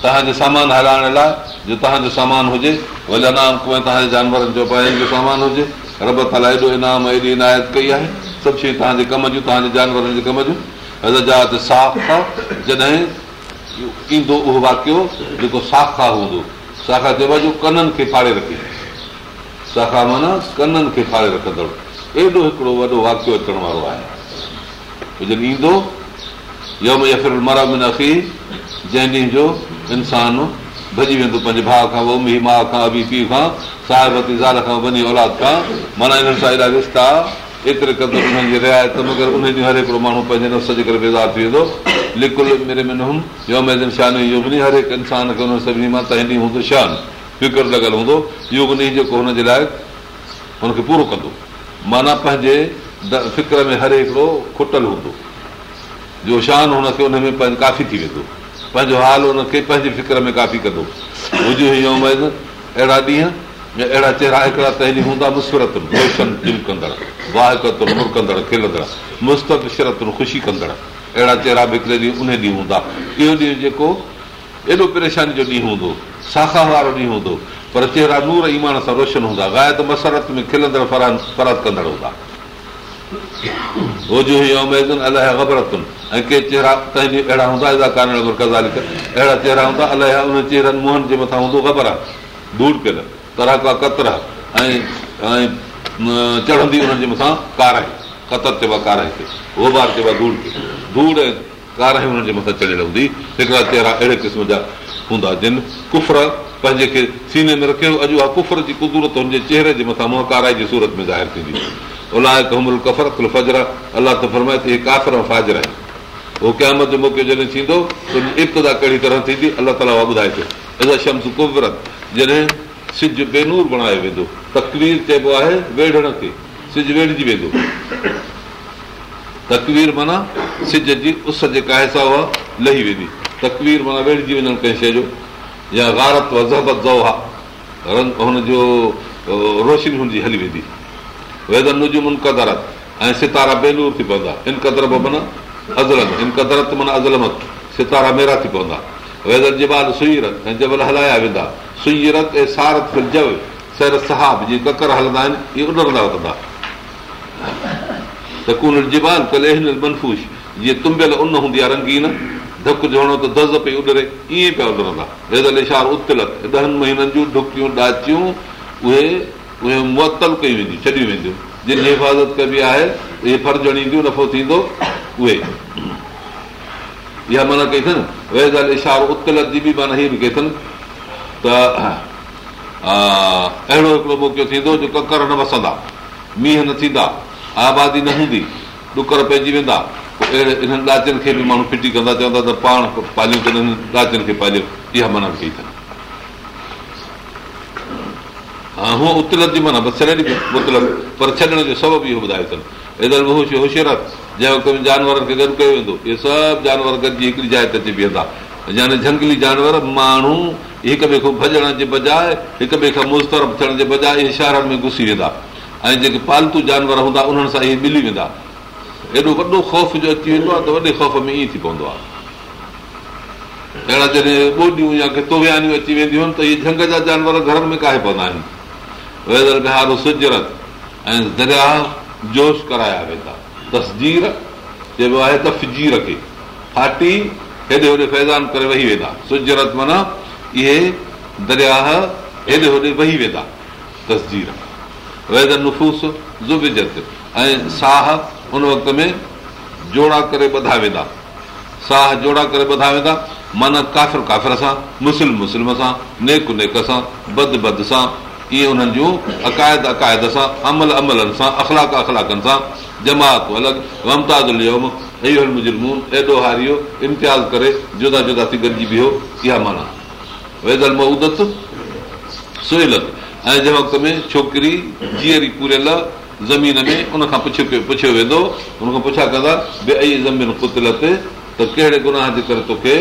तव्हांजे सामान हलाइण लाइ जो तव्हांजो सामान हुजे वॼा नाम तव्हांजे जानवरनि जो पंहिंजो सामान हुजे रब ताला एॾो इनाम एॾी इनायत कई आहे सभु शयूं तव्हांजे कम जूं तव्हांजे जानवरनि जे कम जूं रज़ात खां जॾहिं ईंदो उहो वाकियो जेको साखा हूंदो साखा चइबो आहे जो कननि खे फाड़े रखे साखा माना कननि खे फाड़े रखंदड़ एॾो हिकिड़ो वॾो वाकियो अचण वारो आहे जॾहिं ईंदो यम यफ़ मरामी जंहिं ॾींहं जो इंसानु भॼी वेंदो पंहिंजे भाउ खां उमी माउ खां अबी पीउ खां साहिबती ज़ाल खां वञी औलाद खां माना हिननि सां हेॾा रिश्ता एतिरे क़दुरु जी रिआयत ॾींहुं हर हिकिड़ो माण्हू पंहिंजे नफ़्स जे करे बेज़ार थी वेंदो लिकुल मेरे में न योम शान नमुमैदान हर हिकु इंसान खे हुन सभिनी मां त हिन ॾींहुं हूंदो शान फ़िक्रु लॻियल हूंदो योग ॾींहुं जेको हुनजे लाइ हुनखे पूरो कंदो माना पंहिंजे फिकर में हर हिकिड़ो खुटल हूंदो जो शान हुनखे हुन में पंहिंजो काफ़ी थी वेंदो पंहिंजो हाल हुनखे पंहिंजी फ़िक्र में काफ़ी कंदो हुजे योम अहिड़ा ॾींहं अहिड़ा चहिरा हिकिड़ा हूंदा तंहिं ॾींहुं वाहकत वाहकतुर खिलंदड़ मुस्तक शरत ख़ुशी कंदड़ अहिड़ा चहिरा बि हिकिड़े ॾींहुं उन ॾींहुं हूंदा इहो ॾींहुं जेको एॾो परेशानी जो ॾींहुं हूंदो साखा वारो ॾींहुं हूंदो पर चहिरा नूर ईमान सां रोशन हूंदा गायत मसरत में खिलंदड़ात कंदड़ हूंदा होजूमे अलाए गबरतुनि ऐं के चहिरा तंहिं अहिड़ा हूंदा अहिड़ा चहिरा हूंदा अलाए उन चहिरनि मुंहनि जे मथां हूंदो ख़बर आहे दूर कंदा तरह का कतर ऐं चढ़ंदी जे हुनजे काराई कतर चइबो आहे काराई खे गोबार चइबो आहे धूड़ खे धूड़ ऐं काराई मथां चढ़ियल हूंदी हिकिड़ा चहिरा अहिड़े क़िस्म जा हूंदा जिन कुफर पंहिंजे खे सीने में रखियो अॼु उहा कुफर जी कुदूरत हुनजे चहिरे जे मथां काराई जी सूरत में ज़ाहिर थींदी उलाए कमल फजर अलाह अलजर अलाहाए थी उहो क़यामत जो मौक़ो जॾहिं थींदो त इब्तिदा कहिड़ी तरह थींदी अलाह ताला ॿुधाए छॾियो कुबरत जॾहिं सिज बेनूर बणायो वेंदो तकवीर चइबो आहे वेढण खे सिज वेढजी वेंदो तकवीर माना सिज जी उस जेका हैसा उहा लही वेंदी तकवीर माना वेढ़िजी वञणु कंहिं शइ जो या गारत ज़ो ज़ा रंग हुनजो रोशनी हुनजी हली वेंदी वेदनि हुजनि कदरत ऐं सितारा बेनूर थी पवंदा इन कदर बि माना अजलम इन कदरत माना अजलमत सितारा मेरा थी पवंदा रंगीन जो हणो त दज़ पई उॾरे ईअं पिया उॾरंदा ॾहनि महीननि जूं ढुकियूं ॾाचियूं उहे मुअतल कई वेंदियूं वेंदियूं जिन जी हिफ़ाज़त कबी आहे उहे फर्जण ईंदियूं नफ़ो थींदो उहे इहा माना कई अथनि इशारो उत्कल जी बि माना हीअ बि कई अथनि त अहिड़ो हिकिड़ो मौको थींदो जो ककर न वसंदा मींहं न थींदा आबादी न हूंदी ॾुकर पइजी वेंदा पोइ अहिड़े इन्हनि ॾाचनि खे बि माण्हू फिटी कंदा चवंदा त पाण पालियूं कनि ॾाचनि खे पालियो इहा माना बि कई अथनि हा हूअ उत्कल जी माना पर छॾण जो सबबु इहो ॿुधायो अथनि बहुश होशियर जंहिं वक़्त में जानवरनि खे गॾु कयो वेंदो इहे सभु जानवर गॾिजी हिकिड़ी जाइ ते अची बीहंदा झंगली जानवर माण्हू हिक ॿिए खां भॼण जे बजाए हिक ॿिए खां मुस्तरब थियण जे बजाए इहे शहरनि में घुसी वेंदा ऐं जेके पालतू जानवर हूंदा उन्हनि सां इहे मिली वेंदा एॾो वॾो ख़ौफ़ जो अची वेंदो आहे त वॾे ख़ौफ़ में ईअं थी पवंदो आहे अहिड़ा जॾहिं ॿोॾियूं या अची वेंदियूं आहिनि त इहे झंग जा जानवर घर में काहे पवंदा आहिनि वेदर बिहार सुजरत ऐं दरिया जोश कराया वेंदा तस्दीर चइबो आहे तफ़जीर खे फाटी हेॾे होॾे फैज़ान करे वेही वेंदा सुजरत माना इहे दरियाह हेॾे होॾे वेही वेंदा ज़ुबिजत ऐं साह उन वक़्त में जोड़ा करे ॿधा वेंदा साह जोड़ा करे ॿधा वेंदा माना काफ़िर काफ़िर सां मुस्लिम मुस्लिम सां नेक नेक सां बद बद सां इहे उन्हनि जूं अक़ाइद अक़ाइद सां अमल अमलनि सां अखलाक अखलाकनि सां जमात अलॻि वमताज़ुम लियोम इहो मुंहिंजो एॾो हारियो इम्तियाज़ करे जुदा जुदा थी गॾिजी बीहो इहा माना वेदल मदत सोहिलत ऐं जंहिं वक़्त में छोकिरी जीअरी पूरियल ज़मीन में उनखां पुछियो पुछियो वेंदो उन खां पुछिया कंदा भई अॼु ज़मीन ते त कहिड़े गुनाह जे करे तोखे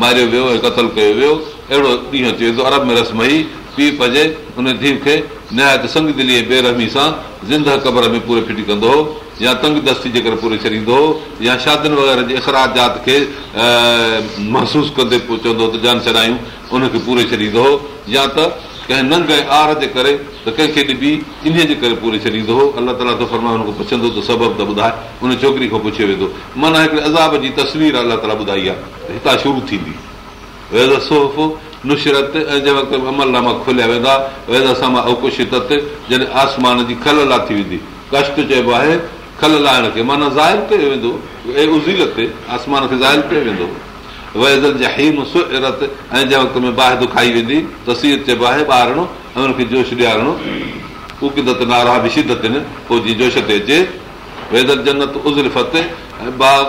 मारियो वियो ऐं क़तलु कयो वियो अहिड़ो ॾींहुं अची वेंदो अरब में रस्म ई पीउ पजे उन धीउ खे निहायत आहे त संग दिली बेरहमी सां ज़िंदह क़बर में पूरे फिटी कंदो हो या तंग दस्ती जे करे पूरे छॾींदो हो या शादियुनि वग़ैरह जे असरात खे महसूसु कंदे चवंदो त जान छॾायूं उनखे पूरे छॾींदो हो या त कंहिं नंग ऐं आर जे करे त कंहिंखे ॾिबी जे करे पूरे छॾींदो हो अल्ला ताला थो फरमाए हुनखे पुछंदो त सबबु त ॿुधाए उन छोकिरी खां पुछियो वेंदो माना हिकिड़े अज़ाब जी तस्वीर अलाह ताला ॿुधाई आहे हितां शुरू थींदी नुसिरत ऐं जंहिं वक़्तु अमल नामा खुलिया वेंदा वेंदा सामा जॾहिं आसमान जी खल लाथी वेंदी कष्ट चइबो आहे खल लाहिण खे ज़ाहिर कयो वेंदो सुरत ऐं जंहिं वक़्त में बाहि दुखाई वेंदी तसीर चइबो आहे ॿारणो ऐं हुनखे जोश ॾियारणो कुकिदत नारा बि शिदत आहिनि पोइ जीअं जोश ते अचे वेदल जन्नत उज़ल उज़ ऐं बाग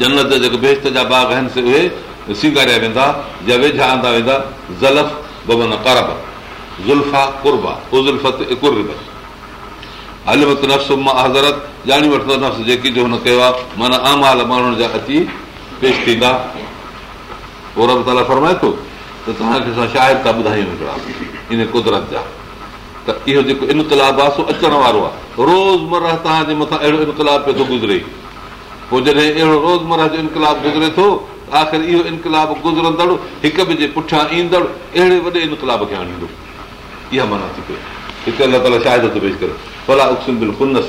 जन्नत जेके बेश्त जा बाग आहिनि उहे सिंगारिया वेंदा जा वे वक़्तरबाए थो त शायदि हिकिड़ा इन कुदरत जा त इहो जेको इनकलाब आहे रोज़मर्रा तव्हांजे मथां अहिड़ो इनकलाब पियो थो गुज़रे पोइ जॾहिं अहिड़ो रोज़मरह जो इनकलाब गुज़रे थो आख़िर इहो इनकलाब गुज़रंदड़ हिक ॿिए जे पुठियां ईंदड़ अहिड़े वॾे इनकलाब खे आणींदो इहा माना थी अलाह ताला शायद थो पेश करे बिल खुनस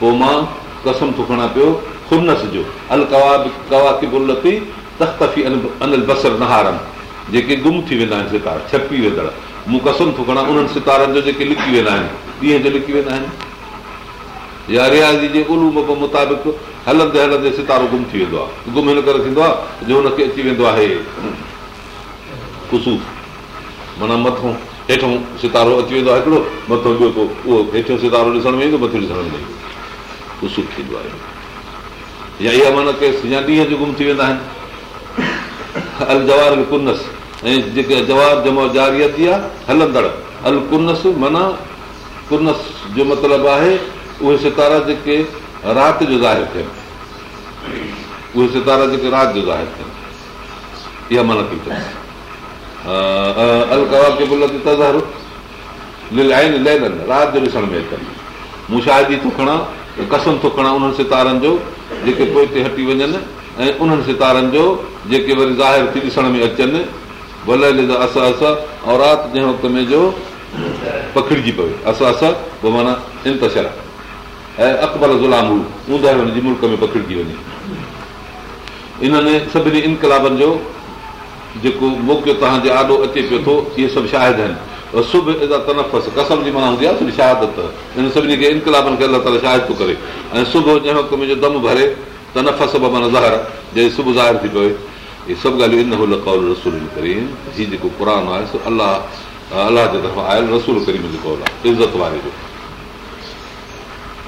पोइ मां कसम थो खणा पियो खुनस जो अल कवाब अनिल बसर जेके गुम थी वेंदा आहिनि सितारा छपी वेंदड़ मूं कसम थो खणा उन्हनि सितारनि जो जेके लिकी वेंदा आहिनि ॾींहं जो लिकी वेंदा आहिनि या रियाज़ी जे उलूम मुताबिक़ हलंदे हलंदे सितारो गुम थी वेंदो आहे गुम हिन करे थींदो आहे जो हुनखे अची वेंदो आहे कुसूफ माना मथो हेठो सितारो अची वेंदो आहे हिकिड़ो मथो ॿियो को उहो हेठो सितारो ॾिसण में ईंदो मथे ॾिसण में ईंदो कुसूफ थींदो आहे या इहा माना केस या ॾींहं जो गुम थी वेंदा आहिनि अल जवाहर कुनस ऐं जेके जवह जमो जारी आहे हलंदड़ अल कुनस माना कुनस जो मतिलबु आहे उहे सितारा जेके राति जो ज़ाहिर थियनि उहे सितारा जेके राति जो ज़ाहिर थियनि इहा मन थी राति जो ॾिसण में अचनि मूंशाहिदी थो कसम थो उन्हनि सितारनि जो जेके पोइ हटी वञनि ऐं उन्हनि सितारनि जो जेके वरी ज़ाहिर थी ॾिसण में अचनि भला अस अस औरात जंहिं वक़्त में जो पखिड़िजी पए अस अस माना इंतशरा ऐं अकबर ज़ुलाम ऊंदहि हुन मुल्क में पखिड़िजी वञे इन्हनि सभिनी इनकलाबनि जो जेको मौक़ियो तव्हांजे आॾो अचे पियो थो इहे सभु शाहिद आहिनि सुबुह जी माना हूंदी आहे शहादत इन सभिनी खे इनकलाबनि खे अलाह ताला शाहिद थो करे ऐं सुबुह जंहिं वक़्तु मुंहिंजो दम भरे त माना ज़हर जे सुबुह ज़ाहिर थी पए सभु ॻाल्हियूं इन हुल कौल रसूल जी जेको क़ुर आहे अलाह अलाह जे आयल रसूल करीम जे कॉल इज़त वारे जो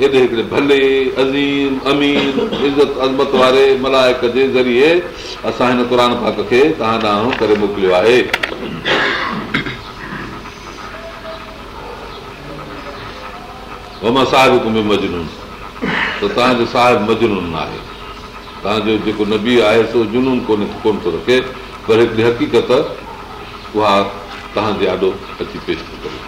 हेॾे हिकिड़े भले अज़ीम अमीर इज़त अज़मत वारे मलायक जे ज़रिए असां हिन क़ुर पाक खे तव्हां ॾांहुं करे मोकिलियो आहे मां मजनून त तव्हांजो साहिब मजनून न आहे तव्हांजो जेको नबी आहे सो जुनून कोन कोन थो रखे पर हिकिड़ी हक़ीक़त उहा तव्हांजे आॾो अची पेश थो करे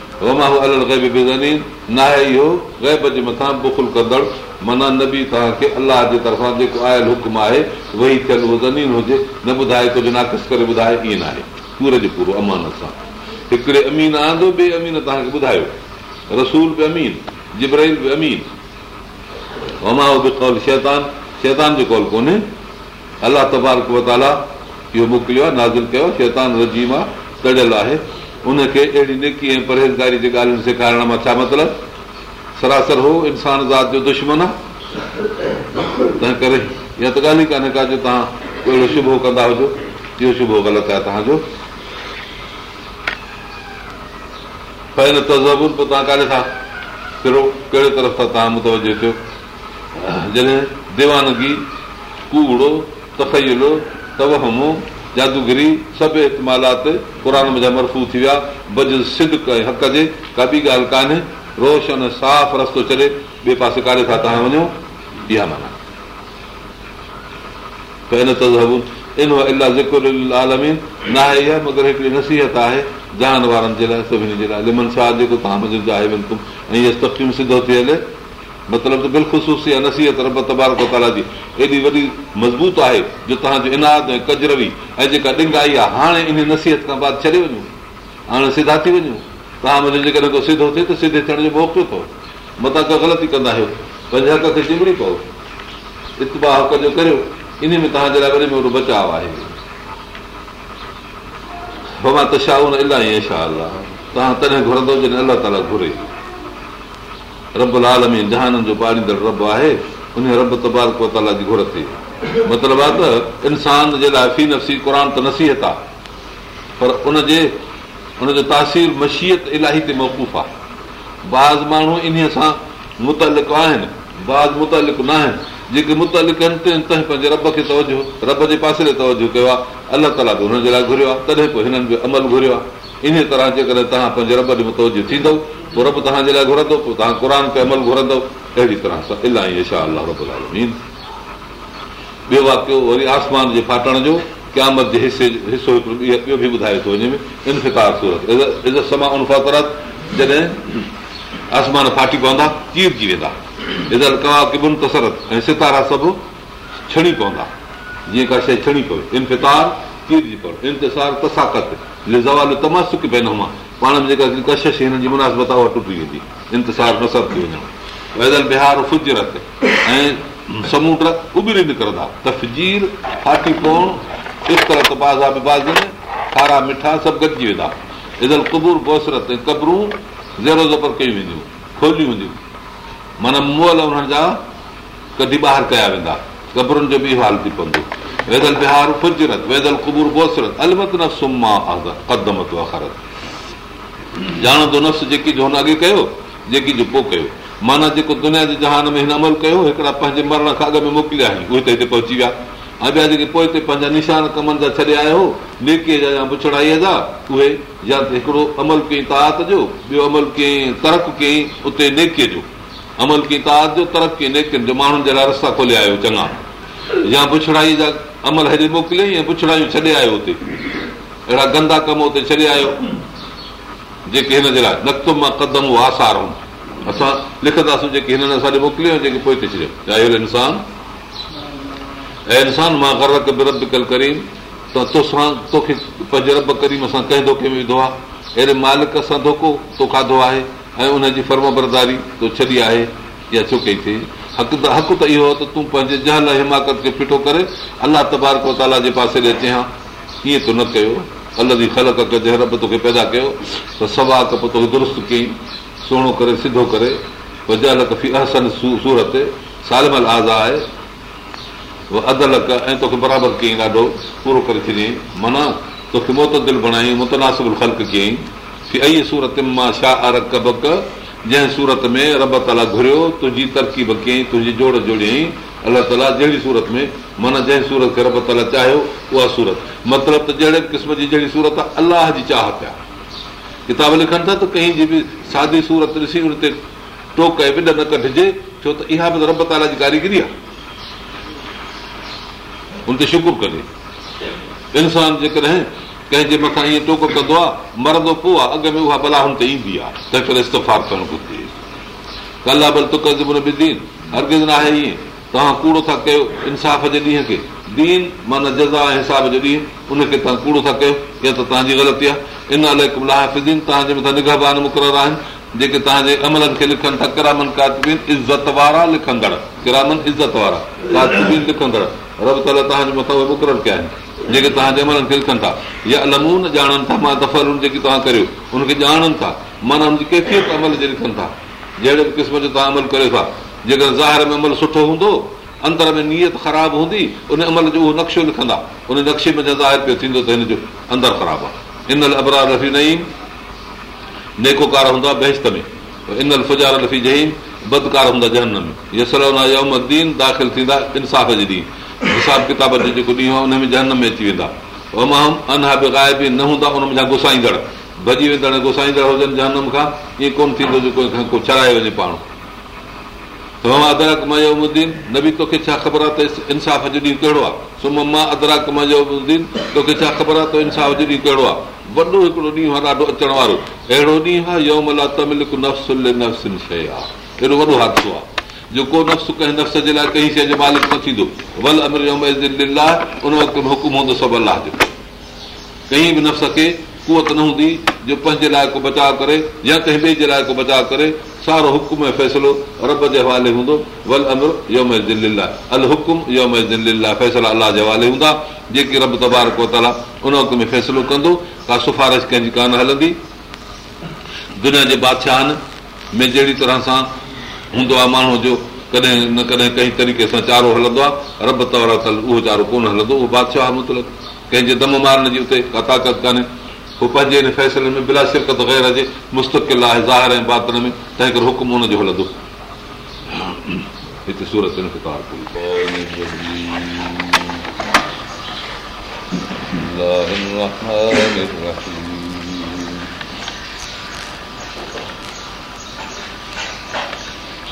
न आहे इहो गैब जे मथां बुखुल कंदड़ माना न तव्हांखे अलाह जे तरफ़ां जेको आयल हुकुम आहे उहो थियल उहो ज़मीन हुजे न ॿुधाए कुझु नाक़स करे ॿुधाए ईअं न आहे पूरे जो पूरो अमान सां हिकिड़े अमीन आंदो ॿिए अमीन तव्हांखे ॿुधायो रसूल बि अमीन बि अमीन कौल शैतान शैतान जो कौल कोन्हे अलाह तबारकाला इहो मोकिलियो आहे नाज़ कयो शैतान रज़ीमा कढियल आहे उनखे अहिड़ी निकी ऐं परहेज़गारी जे ॻाल्हियुनि सेखारण मां छा मतिलबु सरासर हो इंसान ज़ात जो दुश्मन आहे तंहिं करे इहा त ॻाल्हि ई कान्हे का जो तव्हां अहिड़ो शुभो कंदा हुजो इहो शुभो ग़लति आहे तव्हांजो तज़बूर पोइ तव्हां काॾे था कहिड़ो कहिड़े तरफ़ सां तव्हां मतलबु थियो जॾहिं दीवानगी कूड़ो तफ़ैलो तवहमो जादूगिरी सभु इतमालात मरफ़ू थी विया बज हक़ जे का बि ॻाल्हि कान्हे रोशन साफ़ रस्तो छॾे ॿिए पासे काॾे था तव्हां वञो इहा माना इन इन ज़िकुर न आहे इहा मगर हिकिड़ी नसीहत आहे जान वारनि जे लाइ सभिनी जे लाइ लिमन जेको तव्हां मज़ूर आहे बिल्कुलु ऐं सिधो थी हले मतिलबु त बिलख़ुसूसी नसीहत रब जी एॾी वॾी मज़बूत आहे जो तव्हांजो इनाद ऐं कजरवी ऐं जेका ॾिंग आई आहे हाणे इन नसीहत खां बाद छॾे वञो हाणे सिधा थी वञो तव्हां मुंहिंजो जेकॾहिं को सिधो थिए त सिधे थियण जो मौक़ो पियो पव मता का ग़लती कंदा आहियो पंहिंजे हक़ खे चिमड़ी पओ इताह हक़ जो करियो इन में तव्हांजे लाइ वॾे में वॾो बचाव आहे बाबा त शाह इलाही अलाह तव्हां तॾहिं घुरंदो जॾहिं अलाह ताला घुरे रब लाल में जहाननि जो पाड़ींदड़ रब आहे उन रब त बाद जी घुर थिए मतिलबु आहे त इंसान जे लाइ फी नफ़सी क़ुर त नसीहत आहे पर उनजे उनजो तासीर मशीहत इलाही ते मौक़ूफ़ आहे बाज़ माण्हू इन सां मुतलिक आहिनि बाज़ मुतलिक न आहिनि जेके मुतलिक आहिनि मुतालिक़ पंहिंजे रब खे तवजो रब जे पासे ते तवजो कयो आहे अलाह ताला बि हुनजे लाइ घुरियो आहे तॾहिं पोइ हिननि जो अमल घुरियो आहे इन तरह जेकॾहिं तव्हां पंहिंजे रब जो मुतौजो थींदो पोइ रब तव्हांजे लाइ घुरंदो पोइ तव्हां क़ुर ते अमल घुरंदव अहिड़ी तरह सां इलाही इशा रब ॿियो वाकियो वरी आसमान जे फाटण जो क़यामत जे हिसे हिसो हिकिड़ो ॿियो बि ॿुधाए थो वञे इनफ़िकार सूरत इज़त इन्फितार सूरतर जॾहिं आसमान फाटी पवंदा तीरजी वेंदा कवा तसरत ऐं सितारा सभु छणी पवंदा जीअं का शइ छणी पवे इन्फितार चीरजी पवे इंतिसार तसाकत ज़वाल तमामु सुखी पए हुआ पाण में जेका कशिश हिननि जी मुनासिबत आहे उहा टुटी वेंदी इंतिज़ारु न सर थी वञे बिहार फुजरत ऐं समुंड उबीरी निकिरंदा त फजीर फाटी पोणा खारा मिठा सभु गॾिजी वेंदा इदल कबूर बोसरत ऐं क़बरूं ज़ेरो ज़बर कयूं वेंदियूं खोलियूं वेंदियूं माना मुअल हुन जा कढी ॿाहिरि कया वेंदा क़बरुनि जो बि हाल थी पवंदो قدمت हिकिड़ा पंहिंजे मरण खां अॻु में मोकिलिया कमनि जा छॾे جو नेकीअ जा या बुछड़ाई जा उहे हिकिड़ो अमल عمل तात जो नेकीअ जो अमल कई तात जो तरक़नि जे लाइ रस्ता खोलिया आहियो या पुछड़ाई जा अमल मोकिलियईं पुछड़ायूं छॾे आयो हुते अहिड़ा गंदा कम हुते छॾे आयो जेके हिन जे लाइ मां कदम आसार असां कंहिं धोखे में विधो आहे अहिड़े मालिक सां धोखो तो खाधो आहे ऐं उनजी फर्म बरदारी तो छॾी आहे या छो कई थिए हक़ हक़ु त इहो त त त तूं पंहिंजे जहल हिमाकत खे फिटो करे अलाह तबारक ताला जे पासे ॾे अचे हा कीअं तूं न कयो अल जी ख़लक कयो जहर बि तोखे पैदा कयो त सवाक दुरुस्त कई सुहिणो करे सिधो करे पोइ जलक फी अहसन सूरत सालमल आज़ा आहे उहो अदलक ऐं तोखे बराबरि कयईं ॾाढो पूरो करे छॾियईं माना तोखे मुतिल बणाई मुतनासिबु ख़लक कयईं की अई सूरत मां छा अरक बक जंहिं सूरत में रब ताला घुरियो तुंहिंजी तरक़ीब कयईं तुंहिंजी जोड़ जोड़ियईं अलाह ताला जहिड़ी सूरत में माना जंहिं सूरत खे रब ताला चाहियो उहा सूरत मतिलबु त जहिड़े क़िस्म जी जहिड़ी सूरत आहे अलाह जी चाह पिया किताब लिखनि था त कंहिं जी बि सादी सूरत ॾिसी हुन ते टोक ऐं विड न कढिजे छो त इहा बि रब ताला जी कारीगरी आहे हुन ते शुकुर कजे इंसान जेकॾहिं कंहिंजे मथां ईअं टोक कंदो आहे मरंदो पोइ आहे अॻ में उहा भला हुन ते ईंदी आहे तंहिं करे ईअं तव्हां कूड़ो था कयो इंसाफ़ जे ॾींहं खे दीन माना जज़ा हिसाब कूड़ो था कयो या त तव्हांजी ग़लती आहे इन अलाए जेके तव्हांजे अमलनि खे मुक़ररु कया आहिनि जेके तव्हांजे अमल खे लिखनि था या अलमून ॼाणनि था मां दफ़र जेके तव्हां करियो ॼाणनि था माना हुनजी कैफ़ियत अमल जे लिखनि था जहिड़े बि क़िस्म जो तव्हां अमल करियो था जेकर ज़ाहिर में अमल सुठो हूंदो अंदर में नियत ख़राबु हूंदी उन अमल जो उहो नक्शो लिखंदा उन नक्शे में ज़ाहिर पियो थींदो त हिन जो अंदरि ख़राबु आहे इन अबरा लफ़ी नईम नेकोकार हूंदो आहे बहशत में इन फुजार लफ़ी जहीम बदकार हूंदा जहन में यसलोन जोन दाख़िल थींदा इंसाफ़ जे ॾींहुं हिसाब किताब जो जेको ॾींहुं आहे उनमें जनम में अची वेंदा उहो अञा बि गायबी न हूंदा उन मुंहिंजा गुसाईंदड़ भॼी वेंदड़ गुसाईंदड़ हुजनि जनम खां ईअं कोन थींदो जे चढ़ाए वञे पाण त मां अदरक ममयो ॿुधीन न बि तोखे छा ख़बर आहे त इंसाफ़ जो ॾींहुं कहिड़ो आहे सुमम मां अदरक ममयो ॿुधीन तोखे छा ख़बर आहे त इंसाफ़ जो ॾींहुं कहिड़ो आहे वॾो हिकिड़ो ॾींहुं आहे ॾाढो अचण वारो अहिड़ो ॾींहुं आहे योमला तमिल शइ आहे एॾो वॾो हादसो आहे जेको नफ़्स कंहिं नफ़्स जे लाइ कंहिं शइ जो मालिक न थींदो वल अमर लाइ उन वक़्त में हुकुम हूंदो सभु अलाह जो कंहिं बि नफ़्स खे कुवत न हूंदी जो पंहिंजे लाइ को बचाव करे या कंहिं ॿिए जे लाइ को बचाव करे सारो हुकुम ऐं फैसिलो रब जे हवाले हूंदो वल अमर योम दिल्ला अल हुकुम योम दिल्ला लैसला अलाह जे हवाले हूंदा जेके रब तबार कोतल आहे उन वक़्त में फ़ैसिलो कंदो का सिफारिश कंहिंजी कान हलंदी दुनिया जे बादशाहनि में जहिड़ी तरह सां हूंदो आहे माण्हू जो कॾहिं न कॾहिं कंहिं तरीक़े सां चारो हलंदो आहे रब तवर उहो चारो कोन हलंदो उहो बादशाह मुतलक कंहिंजे दम मारण जी उते का ताक़त कान्हे उहो पंहिंजे हिन फ़ैसिले में शिरकत ग़ैर जे मुस्तकिल आहे ज़ाहिर ऐं बाद में तंहिं करे हुकुम हुनजो हलंदो हिते सूरत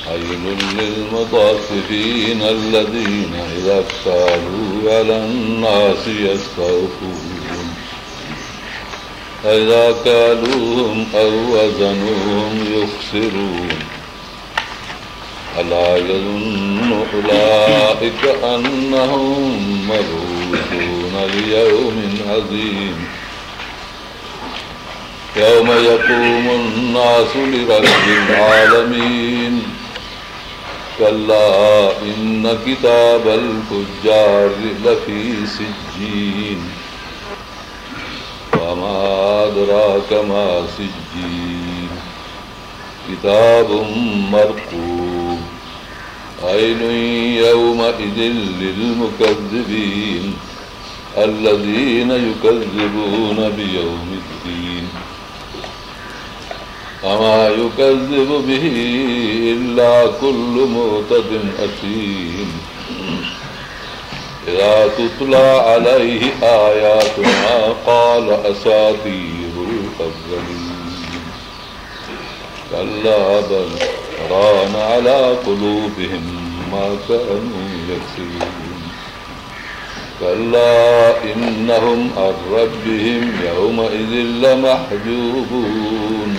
عين للمطففين الذين إذا افتعلوا على الناس يستوفون إذا كالوهم أو وزنوهم يخسرون ألا يظن أولئك أنهم مبعوثون ليوم عظيم يوم يقوم الناس لرب العالمين كلا إن كتاب الفجار لفي سجين وما أدراك ما سجين كتاب مرقوم عين يومئذ للمكذبين الذين يكذبون بيوم الدين وما يكذب به إلا كل معتد أثيم إذا تطلى عليه آياتنا قال أساطير الأولين كلا بل ران على قلوبهم ما كانوا يكسبون كلا إنهم عن ربهم يومئذ لمحجوبون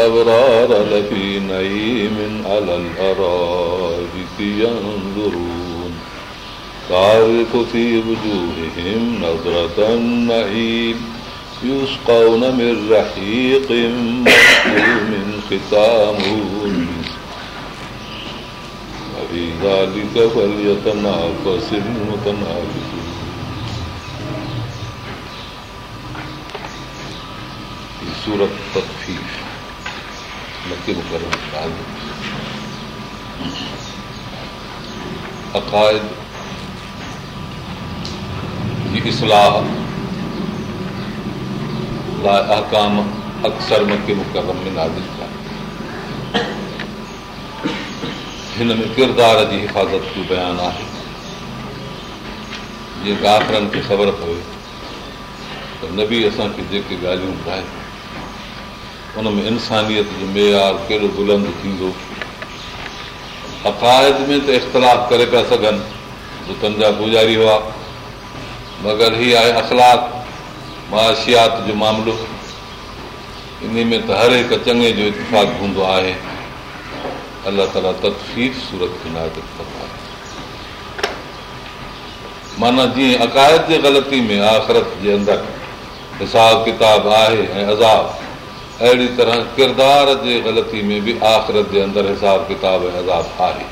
الأبرار لفي نعيم على الأرائك ينظرون تعرف في وجوههم نظرة النعيم يسقون من رحيق مكتوم ختامه وفي ذلك فليتنافس المتنافسون في سورة التطفيف इस्लाहाम अक्सर न के मु कराज़ थिया हिन में किरदार जी हिफ़ाज़त जो बयानु आहे जेका आख़िरनि खे ख़बर पए त نبی बि असांखे जेके ॻाल्हियूं ॿुधाए उन में इंसानियत जो मयार केॾो बुलंद थींदो अक़ाइद में त इख़्तिलाफ़ करे पिया सघनि जो जा गुज़ारी हुआ मगर हीअ आहे अख़लाक अखलातशियात जो मामिलो इन में त हर हिकु चङे जो इतफ़ाक़ हूंदो आहे अलाह ताला तकफ़ी सूरत खे न माना जीअं अक़ाइद जे ग़लती में आख़िरत जे अंदरि हिसाब किताब आहे ऐं अज़ाब अहिड़ी तरह किरदार जे ग़लती में बि आख़िरत जे अंदरि हिसाब किताब ऐं हैज़ आहे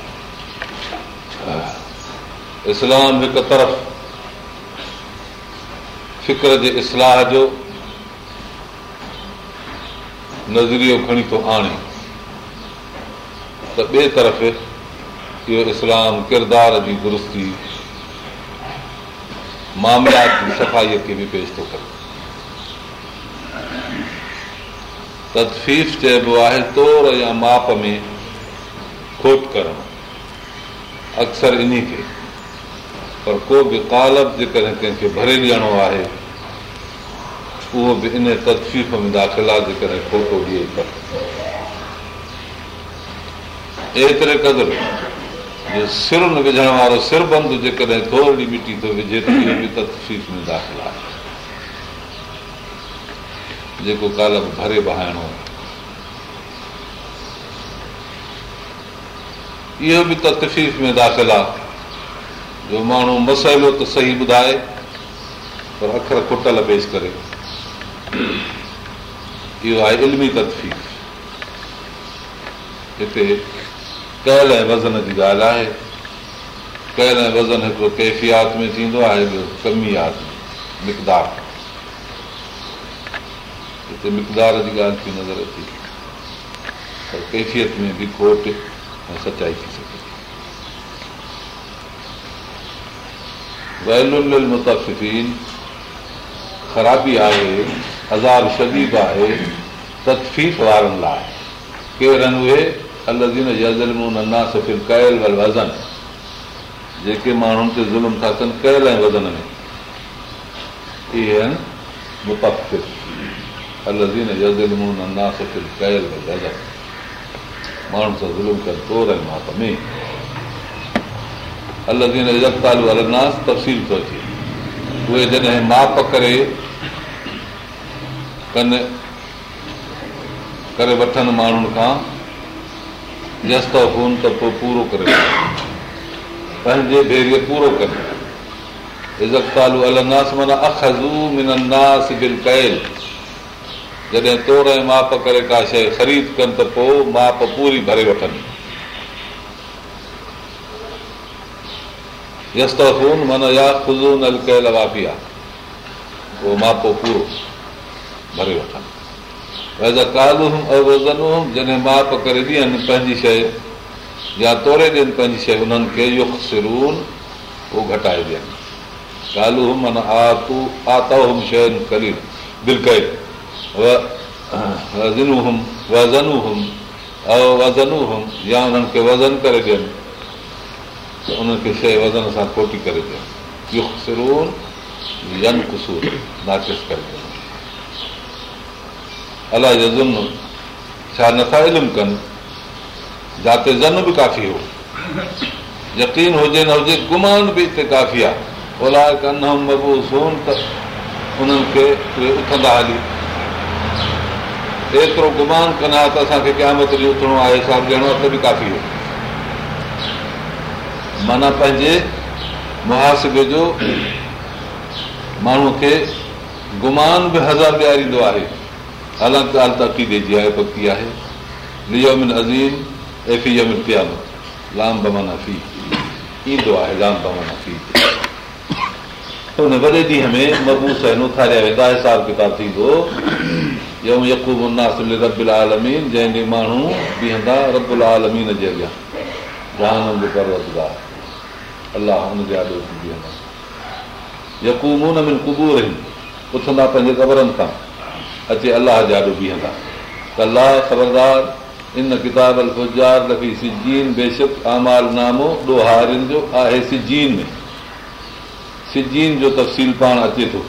इस्लाम हिकु तरफ़ फिक्र जे इस्लाह जो नज़रियो खणी थो आणे त ॿिए तरफ़ इहो इस्लाम किरदार जी दुरुस्ती मामलात जी सफ़ाईअ खे बि पेश थो करे तदफ़ीफ़ चइबो आहे तोर या माप में खोट करणु अक्सर इन खे पर को बि कालब जेकॾहिं कंहिंखे भरे ॾियणो आहे उहो बि इन तदफ़ीफ़ में दाख़िल आहे जेकॾहिं खोटो ॾिए त एतिरे क़दुरु जो सिर न विझण वारो सिर बंदि जेकॾहिं थोरी मिटी थो विझे त इहो बि तदफ़ीफ़ में दाख़िल आहे जेको काल भरे बहाइणो आहे इहो बि तकलीफ़ में दाख़िल आहे जो माण्हू मसइलो त सही ॿुधाए पर अखर खुटल पेश करे इहो आहे इल्मी तकलीफ़ हिते कयल ऐं वज़न जी ॻाल्हि आहे कयल ऐं वज़न हिकिड़ो कैफ़ियात में थींदो आहे ॿियो कमीयात में मिक़दारु हिते मिकदार जी ॻाल्हि थी नज़र अचे पर कैफ़ियत में बि खोट ऐं सचाई थी सघे सघेन ख़राबी आहे हज़ार शदी आहे तदफ़ीफ़ वारनि लाइ केरनि उहे अलॻि कयल वल वज़न जेके माण्हुनि ते ज़ुल्म था कनि कयल ऐं वज़न में इहे आहिनि मुतफ़िफ़ अलतालू हलंदासीं तफ़सील थो अचे उहे जॾहिं माप करे वठनि माण्हुनि खां जस्तो कोन त पोइ पूरो करे पंहिंजे धैरे पूरो कनि इज़तालू हलंदासीं माना جدہ تور ماپ کرا شرید کراپ پوری بھرے وکن خون من یا خزون وافی وہ ماپ پور بھر ویزا جن ماپ کری شاڑے دینی شو ان کے سرون وہ گھٹائے دین کال من آت آتہ شکری دلکی वज़नूं हुम وزنوهم हुमि या उन्हनि खे वज़न करे ॾियनि त उन्हनि खे शइ वज़न सां खोटी करे ॾियनि नाचिस करे ॾियनि अलाए जज़ुम छा नथा इल्म कनि जिते ज़न बि काफ़ी हो यकीन हुजे न हुजे गुमान बि हिते काफ़ी आहे कन मबूस उथंदा हली एतिरो गुमान कंदा त असांखे क़यामत मतिलब जो उथणो आहे ॾियणो आहे त बि काफ़ी हो माना पंहिंजे मुहासिबे जो माण्हूअ खे गुमान बि हज़ार ॾियारींदो आहे हालांकि ॻाल्हि त अक़ीदे जी आहे पकी आहे लियोमिन अज़ीम लाम लाम ईंदो आहे हुन वॾे ॾींहं में मबूस आहिनि उथारिया वेंदा हिसाब किताब थींदो माण्हू बीहंदा अलाहूर पंहिंजे कबरनि तां अचे अलाह जे आॾो बीहंदा त अलाह ख़बरदार इन किताब जो आहे सिजीन जो तफ़सील पाण अचे थो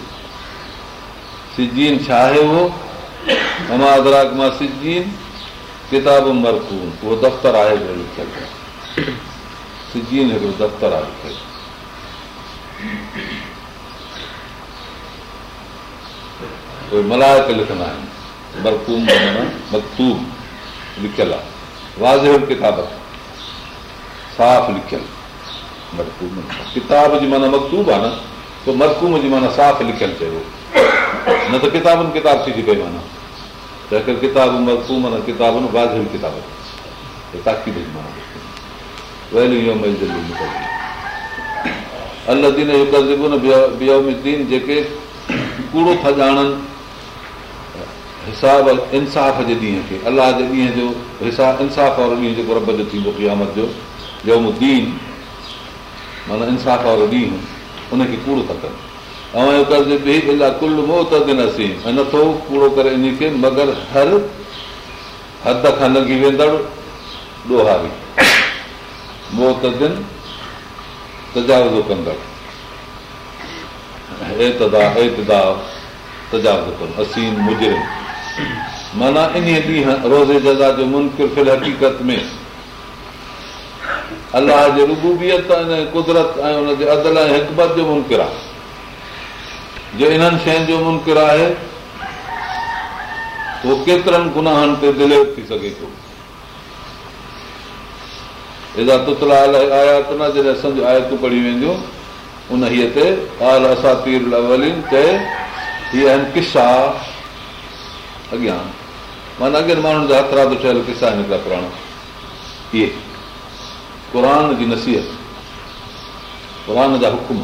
सिजीन छा आहे उहो अमा अदराक मां सिजीन किताब मरकून उहो दफ़्तर आहे लिखियलु सिजीन हिकिड़ो दफ़्तर आहे लिखियलु उहे मलायक लिखंदा आहिनि मरकूम लिखियलु आहे वाज़े किताब साफ़ु लिखियलु मरकूम किताब जी माना मकतूब आहे न पोइ मरकूम जी माना साफ़ु लिखियलु चयो न त किताबनि किताब थी थी पई माना त हिक किताब उम तूं माना किताब वाधवी किताब अल जो तज़ुर्बो जेके कूड़ो था ॼाणनि हिसाब इंसाफ़ जे ॾींहं खे अलाह जे ॾींहं जो हिसाब इंसाफ़ वारो ॾींहुं जेको रब जो थींदो क़यामत बियामत जोमुद्दीन माना इंसाफ़ वारो ॾींहुं उनखे कूड़ो था कनि कुल मोहत असीम ऐं नथो पूरो करे इन खे मगर हर हद खां लॻी कंदो असीम मुजरिम माना इन ॾींहं रोज़े जज़ा जो मुनकिफ़िल हक़ीक़त में अलाह जे रुबूबियत ऐं कुदरत ऐं हुनजे अदल ऐं हिकमत जो मुनकिर आहे जे इन्हनि शयुनि जो मुनकिर आहे उहो केतिरनि गुनाहनि ते दिलेर थी सघे थो एॾा तुतला आयात न जॾहिं असांजो आयतूं पढ़ी वेंदियूं उन हीअ ते आल असां ते हीअ आहिनि किसा अॻियां माना अॻियनि माण्हुनि जा हथरा थो किसा आहिनि हिकिड़ा पुराणा इहे क़रान जी नसीहत क़रान जा हुकुम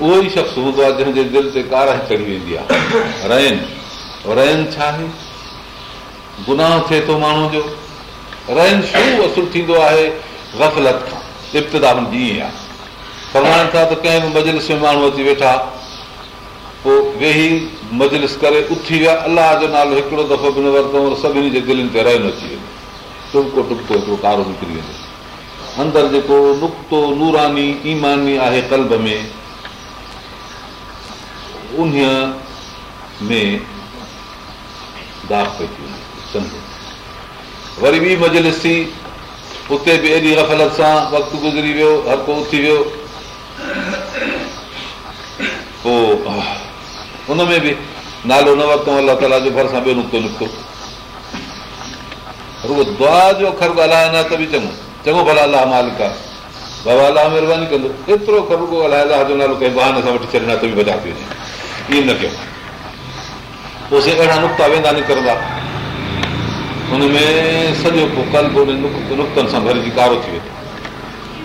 उहो ई शख़्स हूंदो आहे जंहिंजे दिलि ते कारा चढ़ी वेंदी आहे रहन रहन छा आहे गुनाह थिए थो माण्हू जो रहन शुरू असुलु थींदो आहे गफ़लत खां आहे फरमाइनि था त कंहिं बि मजलिस में माण्हू अची वेठा पोइ वेही मजलिस करे उथी विया अलाह जो नालो हिकिड़ो दफ़ो बि न वरितो सभिनी जे दिलनि ते रहन अची वेंदो टुपको हिकिड़ो कारो निकिरी वेंदो अंदरि जेको नुक़्तो नूरानी ईमानी आहे कल्ब में उन में दाख थी दाख़िले वरी ॿी मजलिस थी उते बि एॾी गफ़लत सां वक़्तु गुज़री वियो हर को उथी वियो पोइ उनमें बि नालो न वरितो अलाह ताला जो भरिसां ॿियो नुक़्तो निकितो उहो दुआ जो अखर ख़र न त बि चङो चङो भला अलाह मालिक आहे बाबा अलाह महिरबानी कंदो एतिरो अलाह जो नालो कंहिं बहान सां वठी छॾिणा त बि वॾा थी वञे न कयो पोइ से अहिड़ा नुक़्ता वेंदा निकिरंदा उनमें सॼो पोइ कल्ब नुक़्तनि सां भरिजी कारो थी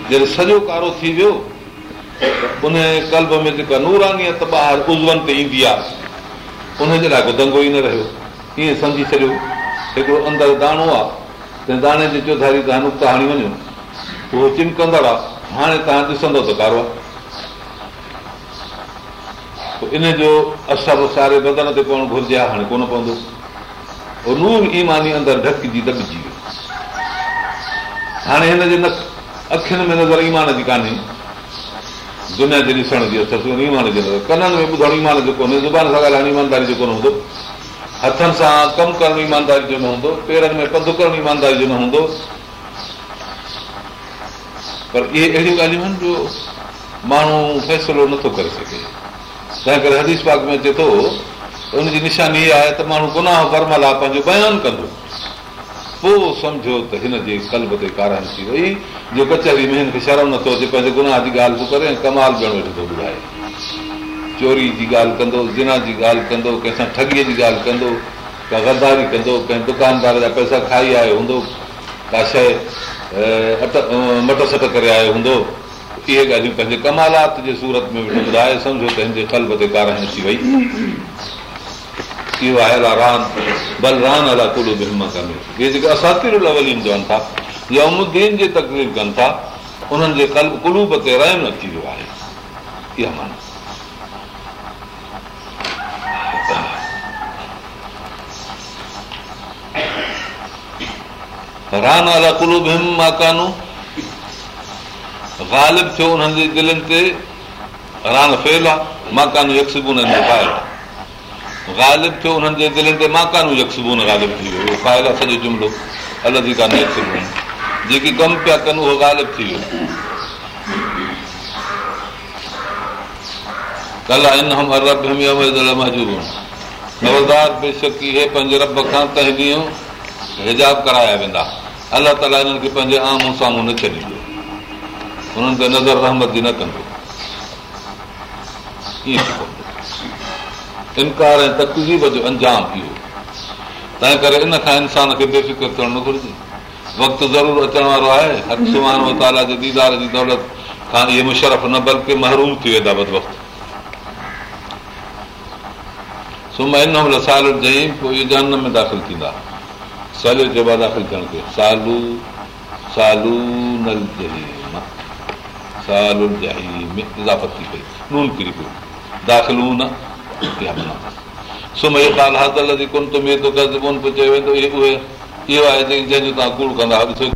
वियो जॾहिं सॼो कारो थी वियो उन कल्ब में जेका नूरानीअ त ॿाहिरि उज़वन ते ईंदी आहे उनजे लाइ को दंगो ई न रहियो ईअं सम्झी छॾियो हिकिड़ो अंदरि दाणो आहे त दाणे जे चौधारी तव्हां नुक़्ता हणी वञो उहो चिमकंदड़ आहे हाणे तव्हां ॾिसंदो त कारो आहे इन जो असर सारे बदन ते पवणु घुरिजे आहे हाणे कोन पवंदो नूर ईमानी अंदरि ढकजी दॿजी वियो हाणे हिन जे अखियुनि में नज़र ईमान जी कान्हे दुनिया जे ॾिसण जी ईमान जी नज़र कननि में ॿुधणु ईमान जो कोन्हे ज़ुबान सां ॻाल्हाइणु ईमानदारी जो कोन हूंदो हथनि सां कमु करणु ईमानदारी जो न हूंदो पेरनि में पंधु करणु ईमानदारी जो न हूंदो पर इहे अहिड़ियूं ॻाल्हियूं आहिनि जो माण्हू फ़ैसिलो नथो करे सघे तंहिं करे हदीस पाक में अचे थो त हुनजी निशानी इहा आहे त माण्हू गुनाह कर्म लाइ पंहिंजो बयानु कंदो पोइ सम्झो त हिन जे कल्ब ते कारण थी वई जो कचहरी में हिनखे शर्म नथो अचे पंहिंजे गुनाह जी ॻाल्हि बि करे ऐं कमाल ॾियण वेठो थो ॿुधाए चोरी जी ॻाल्हि कंदो ज़िना जी ॻाल्हि कंदो कंहिंसां ठगीअ जी ॻाल्हि कंदो का गदारी कंदो कंहिं दुकानदार जा पैसा खाई आयो हूंदो का शइ मट सट करे आयो हूंदो इहे ॻाल्हियूं पंहिंजे कमालात जे सूरत में वेठो ॿुधाए सम्झो त हिन जे कल्ब ते कारण अची वई इहो आयल आहे रान अला इहे जेके असातिर लवली चवनि था या उमुद्दीन जी तकलीफ़ कनि था उन्हनि जे कल्ब कुलूब ते रहम अची वियो आहे इहा माना रान अला कुलू राना कुलूब दिलनि ते रान फेल आहे माकानू ग़ालिब थियो उन्हनि जे दिलनि ते माकानू ग़ालिब थी वियो आहे सॼो जुमिलो अलॻि जेके कमु पिया कनि उहो थी वियो पंहिंजे रब खां तंहिं ॾींहुं हिजाब कराया वेंदा अलाह ताला हिननि खे पंहिंजे आम साम्हूं न छॾींदो हुननि खे नज़र रहमत न कंदो इनकार ऐं तकज़ीब जो अंजाम थी वियो तंहिं करे इन खां इंसान खे बेफ़िक्र करणु न घुरिजे वक़्तु ज़रूरु अचण वारो आहे हथु सुभाणे दीदार जी दौलत खां इहे मुशरफ़ न बल्कि महरूम थी वेंदा बद वक़्तु सुम्हन साल पोइ इहे जान में दाख़िल थींदा साल जे बाद दाख़िल थियण ते सालू सालू न इज़ाफ़त थी पई किरी दाख़िल कोन थो चयो वेंदो इहो आहे जंहिंजो तव्हां कूड़ कंदा